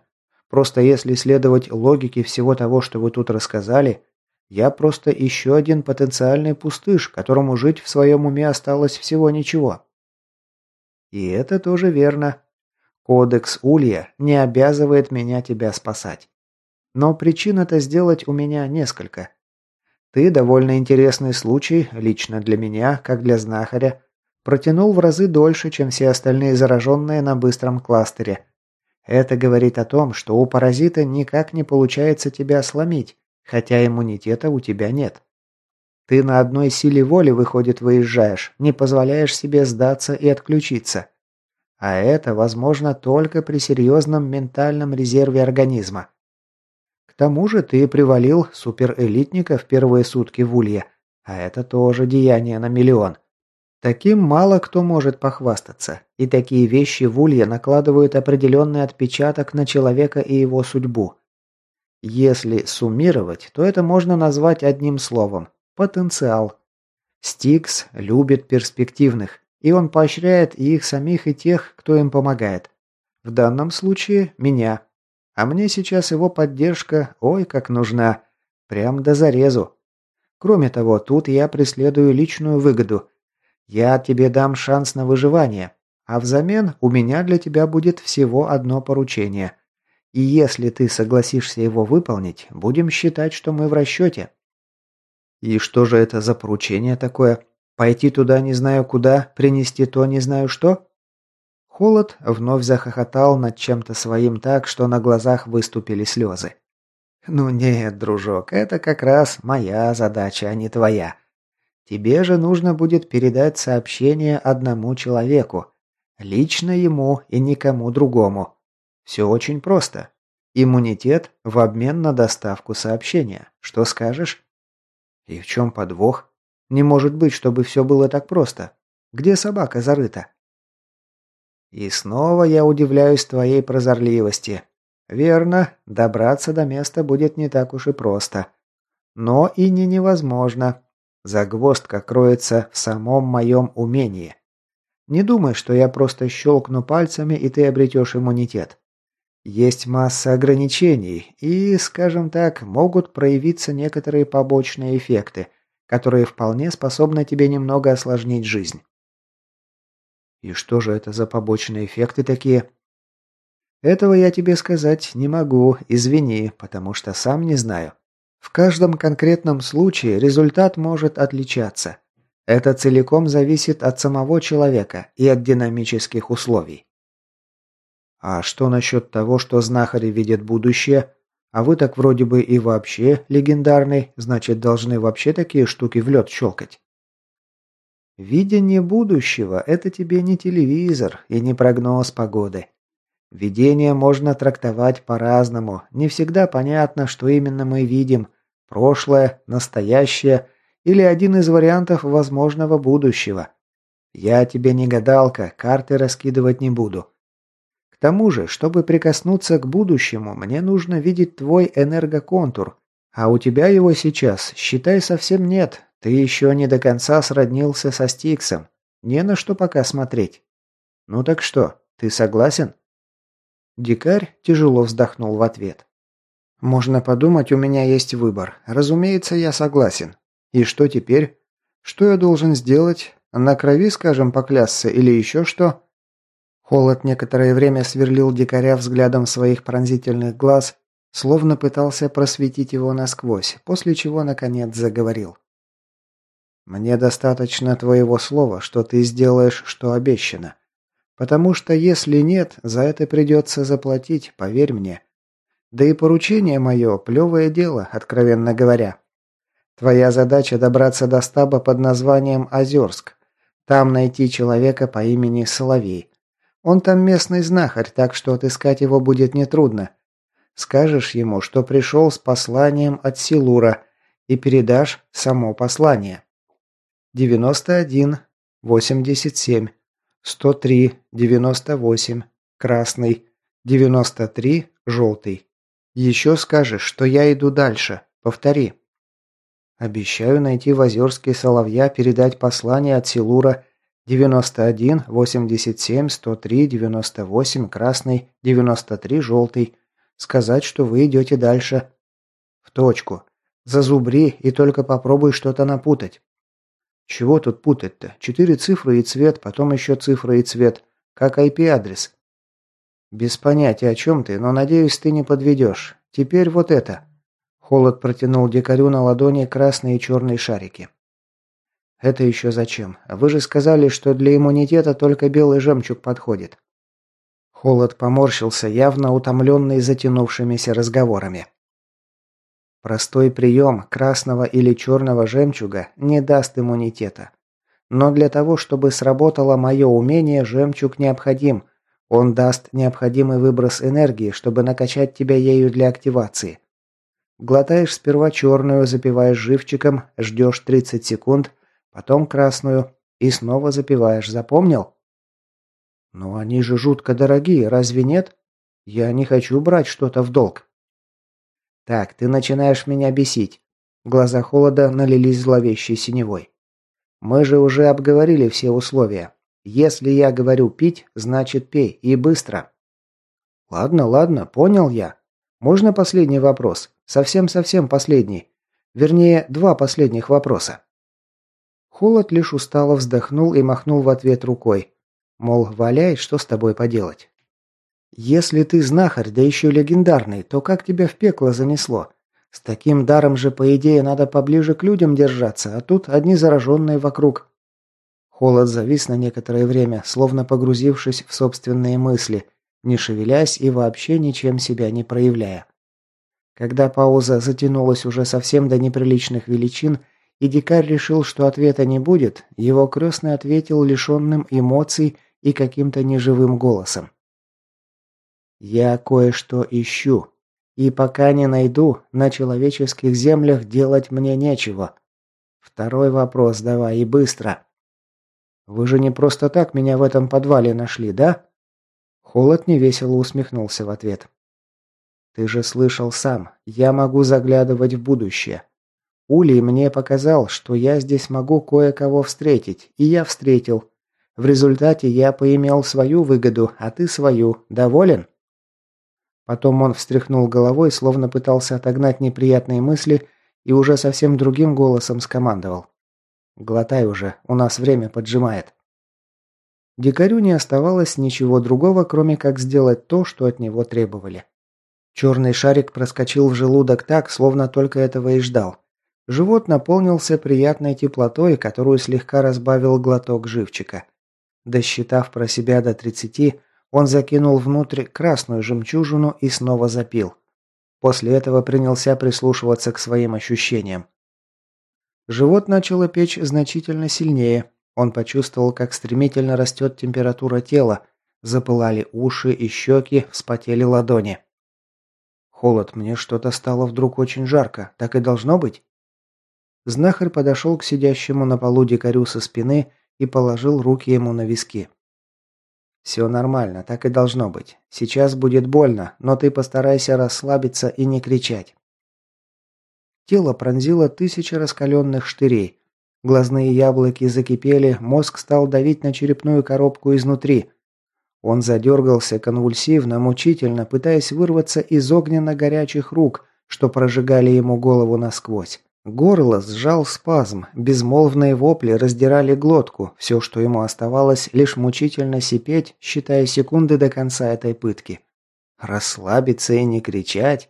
Просто если следовать логике всего того, что вы тут рассказали, я просто еще один потенциальный пустыш, которому жить в своем уме осталось всего ничего. И это тоже верно. Кодекс Улья не обязывает меня тебя спасать. Но причин это сделать у меня несколько. Ты довольно интересный случай, лично для меня, как для знахаря, протянул в разы дольше, чем все остальные зараженные на быстром кластере. Это говорит о том, что у паразита никак не получается тебя сломить, хотя иммунитета у тебя нет. Ты на одной силе воли, выходит, выезжаешь, не позволяешь себе сдаться и отключиться. А это возможно только при серьезном ментальном резерве организма. К тому же ты привалил суперэлитника в первые сутки в Улье, а это тоже деяние на миллион. Таким мало кто может похвастаться, и такие вещи в Улье накладывают определенный отпечаток на человека и его судьбу. Если суммировать, то это можно назвать одним словом – потенциал. Стикс любит перспективных, и он поощряет и их самих, и тех, кто им помогает. В данном случае меня. А мне сейчас его поддержка, ой, как нужна. Прям до зарезу. Кроме того, тут я преследую личную выгоду. Я тебе дам шанс на выживание, а взамен у меня для тебя будет всего одно поручение. И если ты согласишься его выполнить, будем считать, что мы в расчете. И что же это за поручение такое? Пойти туда не знаю куда, принести то не знаю что? Холод вновь захохотал над чем-то своим так, что на глазах выступили слезы. «Ну нет, дружок, это как раз моя задача, а не твоя. Тебе же нужно будет передать сообщение одному человеку. Лично ему и никому другому. Все очень просто. Иммунитет в обмен на доставку сообщения. Что скажешь?» И в чем подвох? Не может быть, чтобы все было так просто. Где собака зарыта? И снова я удивляюсь твоей прозорливости. Верно, добраться до места будет не так уж и просто. Но и не невозможно. Загвоздка кроется в самом моем умении. Не думай, что я просто щелкну пальцами, и ты обретешь иммунитет. Есть масса ограничений, и, скажем так, могут проявиться некоторые побочные эффекты, которые вполне способны тебе немного осложнить жизнь. И что же это за побочные эффекты такие? Этого я тебе сказать не могу, извини, потому что сам не знаю. В каждом конкретном случае результат может отличаться. Это целиком зависит от самого человека и от динамических условий. А что насчет того, что знахари видят будущее? А вы так вроде бы и вообще легендарный, значит, должны вообще такие штуки в лед щелкать. Видение будущего – это тебе не телевизор и не прогноз погоды. Видение можно трактовать по-разному. Не всегда понятно, что именно мы видим – прошлое, настоящее или один из вариантов возможного будущего. Я тебе не гадалка, карты раскидывать не буду тому же, чтобы прикоснуться к будущему, мне нужно видеть твой энергоконтур, а у тебя его сейчас, считай, совсем нет. Ты еще не до конца сроднился со Стиксом. Не на что пока смотреть. Ну так что, ты согласен? Дикарь тяжело вздохнул в ответ. Можно подумать, у меня есть выбор. Разумеется, я согласен. И что теперь? Что я должен сделать? На крови, скажем, поклясться или еще что? Холод некоторое время сверлил дикаря взглядом своих пронзительных глаз, словно пытался просветить его насквозь, после чего, наконец, заговорил. «Мне достаточно твоего слова, что ты сделаешь, что обещано. Потому что если нет, за это придется заплатить, поверь мне. Да и поручение мое – плевое дело, откровенно говоря. Твоя задача добраться до стаба под названием Озерск. Там найти человека по имени Соловей. Он там местный знахарь, так что отыскать его будет нетрудно. Скажешь ему, что пришел с посланием от Силура, и передашь само послание. 91, 87, 103, 98, красный, 93, желтый. Еще скажешь, что я иду дальше. Повтори. Обещаю найти в Озерске соловья, передать послание от Силура 91, 87, 103, 98, красный, 93, желтый. Сказать, что вы идете дальше. В точку. Зазубри и только попробуй что-то напутать. Чего тут путать-то? Четыре цифры и цвет, потом еще цифры и цвет. Как IP-адрес. Без понятия, о чем ты, но надеюсь, ты не подведешь. Теперь вот это. Холод протянул дикарю на ладони красные и черные шарики. «Это еще зачем? Вы же сказали, что для иммунитета только белый жемчуг подходит». Холод поморщился, явно утомленный затянувшимися разговорами. Простой прием красного или черного жемчуга не даст иммунитета. Но для того, чтобы сработало мое умение, жемчуг необходим. Он даст необходимый выброс энергии, чтобы накачать тебя ею для активации. Глотаешь сперва черную, запиваешь живчиком, ждешь 30 секунд – потом красную и снова запиваешь, запомнил? Но они же жутко дорогие, разве нет? Я не хочу брать что-то в долг. Так, ты начинаешь меня бесить. Глаза холода налились зловещей синевой. Мы же уже обговорили все условия. Если я говорю пить, значит пей, и быстро. Ладно, ладно, понял я. Можно последний вопрос? Совсем-совсем последний. Вернее, два последних вопроса. Холод лишь устало вздохнул и махнул в ответ рукой. Мол, валяй, что с тобой поделать. Если ты знахарь, да еще легендарный, то как тебя в пекло занесло? С таким даром же, по идее, надо поближе к людям держаться, а тут одни зараженные вокруг. Холод завис на некоторое время, словно погрузившись в собственные мысли, не шевелясь и вообще ничем себя не проявляя. Когда пауза затянулась уже совсем до неприличных величин, и дикарь решил, что ответа не будет, его крестный ответил лишенным эмоций и каким-то неживым голосом. «Я кое-что ищу, и пока не найду, на человеческих землях делать мне нечего. Второй вопрос давай и быстро. Вы же не просто так меня в этом подвале нашли, да?» Холод невесело усмехнулся в ответ. «Ты же слышал сам, я могу заглядывать в будущее. Улей мне показал, что я здесь могу кое-кого встретить, и я встретил. В результате я поимел свою выгоду, а ты свою. Доволен?» Потом он встряхнул головой, словно пытался отогнать неприятные мысли, и уже совсем другим голосом скомандовал. «Глотай уже, у нас время поджимает». Дикарю не оставалось ничего другого, кроме как сделать то, что от него требовали. Черный шарик проскочил в желудок так, словно только этого и ждал. Живот наполнился приятной теплотой, которую слегка разбавил глоток живчика. Досчитав про себя до тридцати, он закинул внутрь красную жемчужину и снова запил. После этого принялся прислушиваться к своим ощущениям. Живот начало печь значительно сильнее. Он почувствовал, как стремительно растет температура тела, запылали уши и щеки, вспотели ладони. «Холод, мне что-то стало вдруг очень жарко. Так и должно быть?» Знахарь подошел к сидящему на полу дикарю со спины и положил руки ему на виски. «Все нормально, так и должно быть. Сейчас будет больно, но ты постарайся расслабиться и не кричать». Тело пронзило тысяча раскаленных штырей. Глазные яблоки закипели, мозг стал давить на черепную коробку изнутри. Он задергался конвульсивно, мучительно, пытаясь вырваться из огненно-горячих рук, что прожигали ему голову насквозь. Горло сжал спазм, безмолвные вопли раздирали глотку, все, что ему оставалось, лишь мучительно сипеть, считая секунды до конца этой пытки. Расслабиться и не кричать?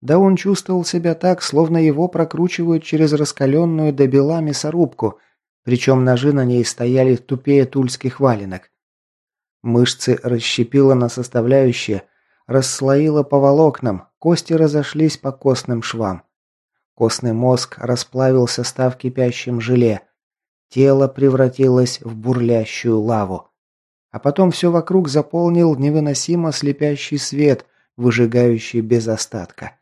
Да он чувствовал себя так, словно его прокручивают через раскаленную до бела мясорубку, причем ножи на ней стояли тупее тульских валенок. Мышцы расщепило на составляющие, расслоило по волокнам, кости разошлись по костным швам. Костный мозг расплавился, став кипящим желе. Тело превратилось в бурлящую лаву. А потом все вокруг заполнил невыносимо слепящий свет, выжигающий без остатка.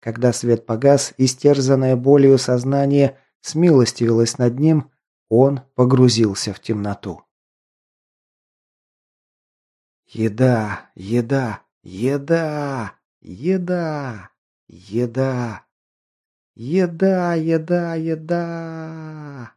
Когда свет погас, истерзанное болью сознание смилостивилось над ним, он погрузился в темноту. Еда, еда, еда, еда, еда. Еда, еда, еда.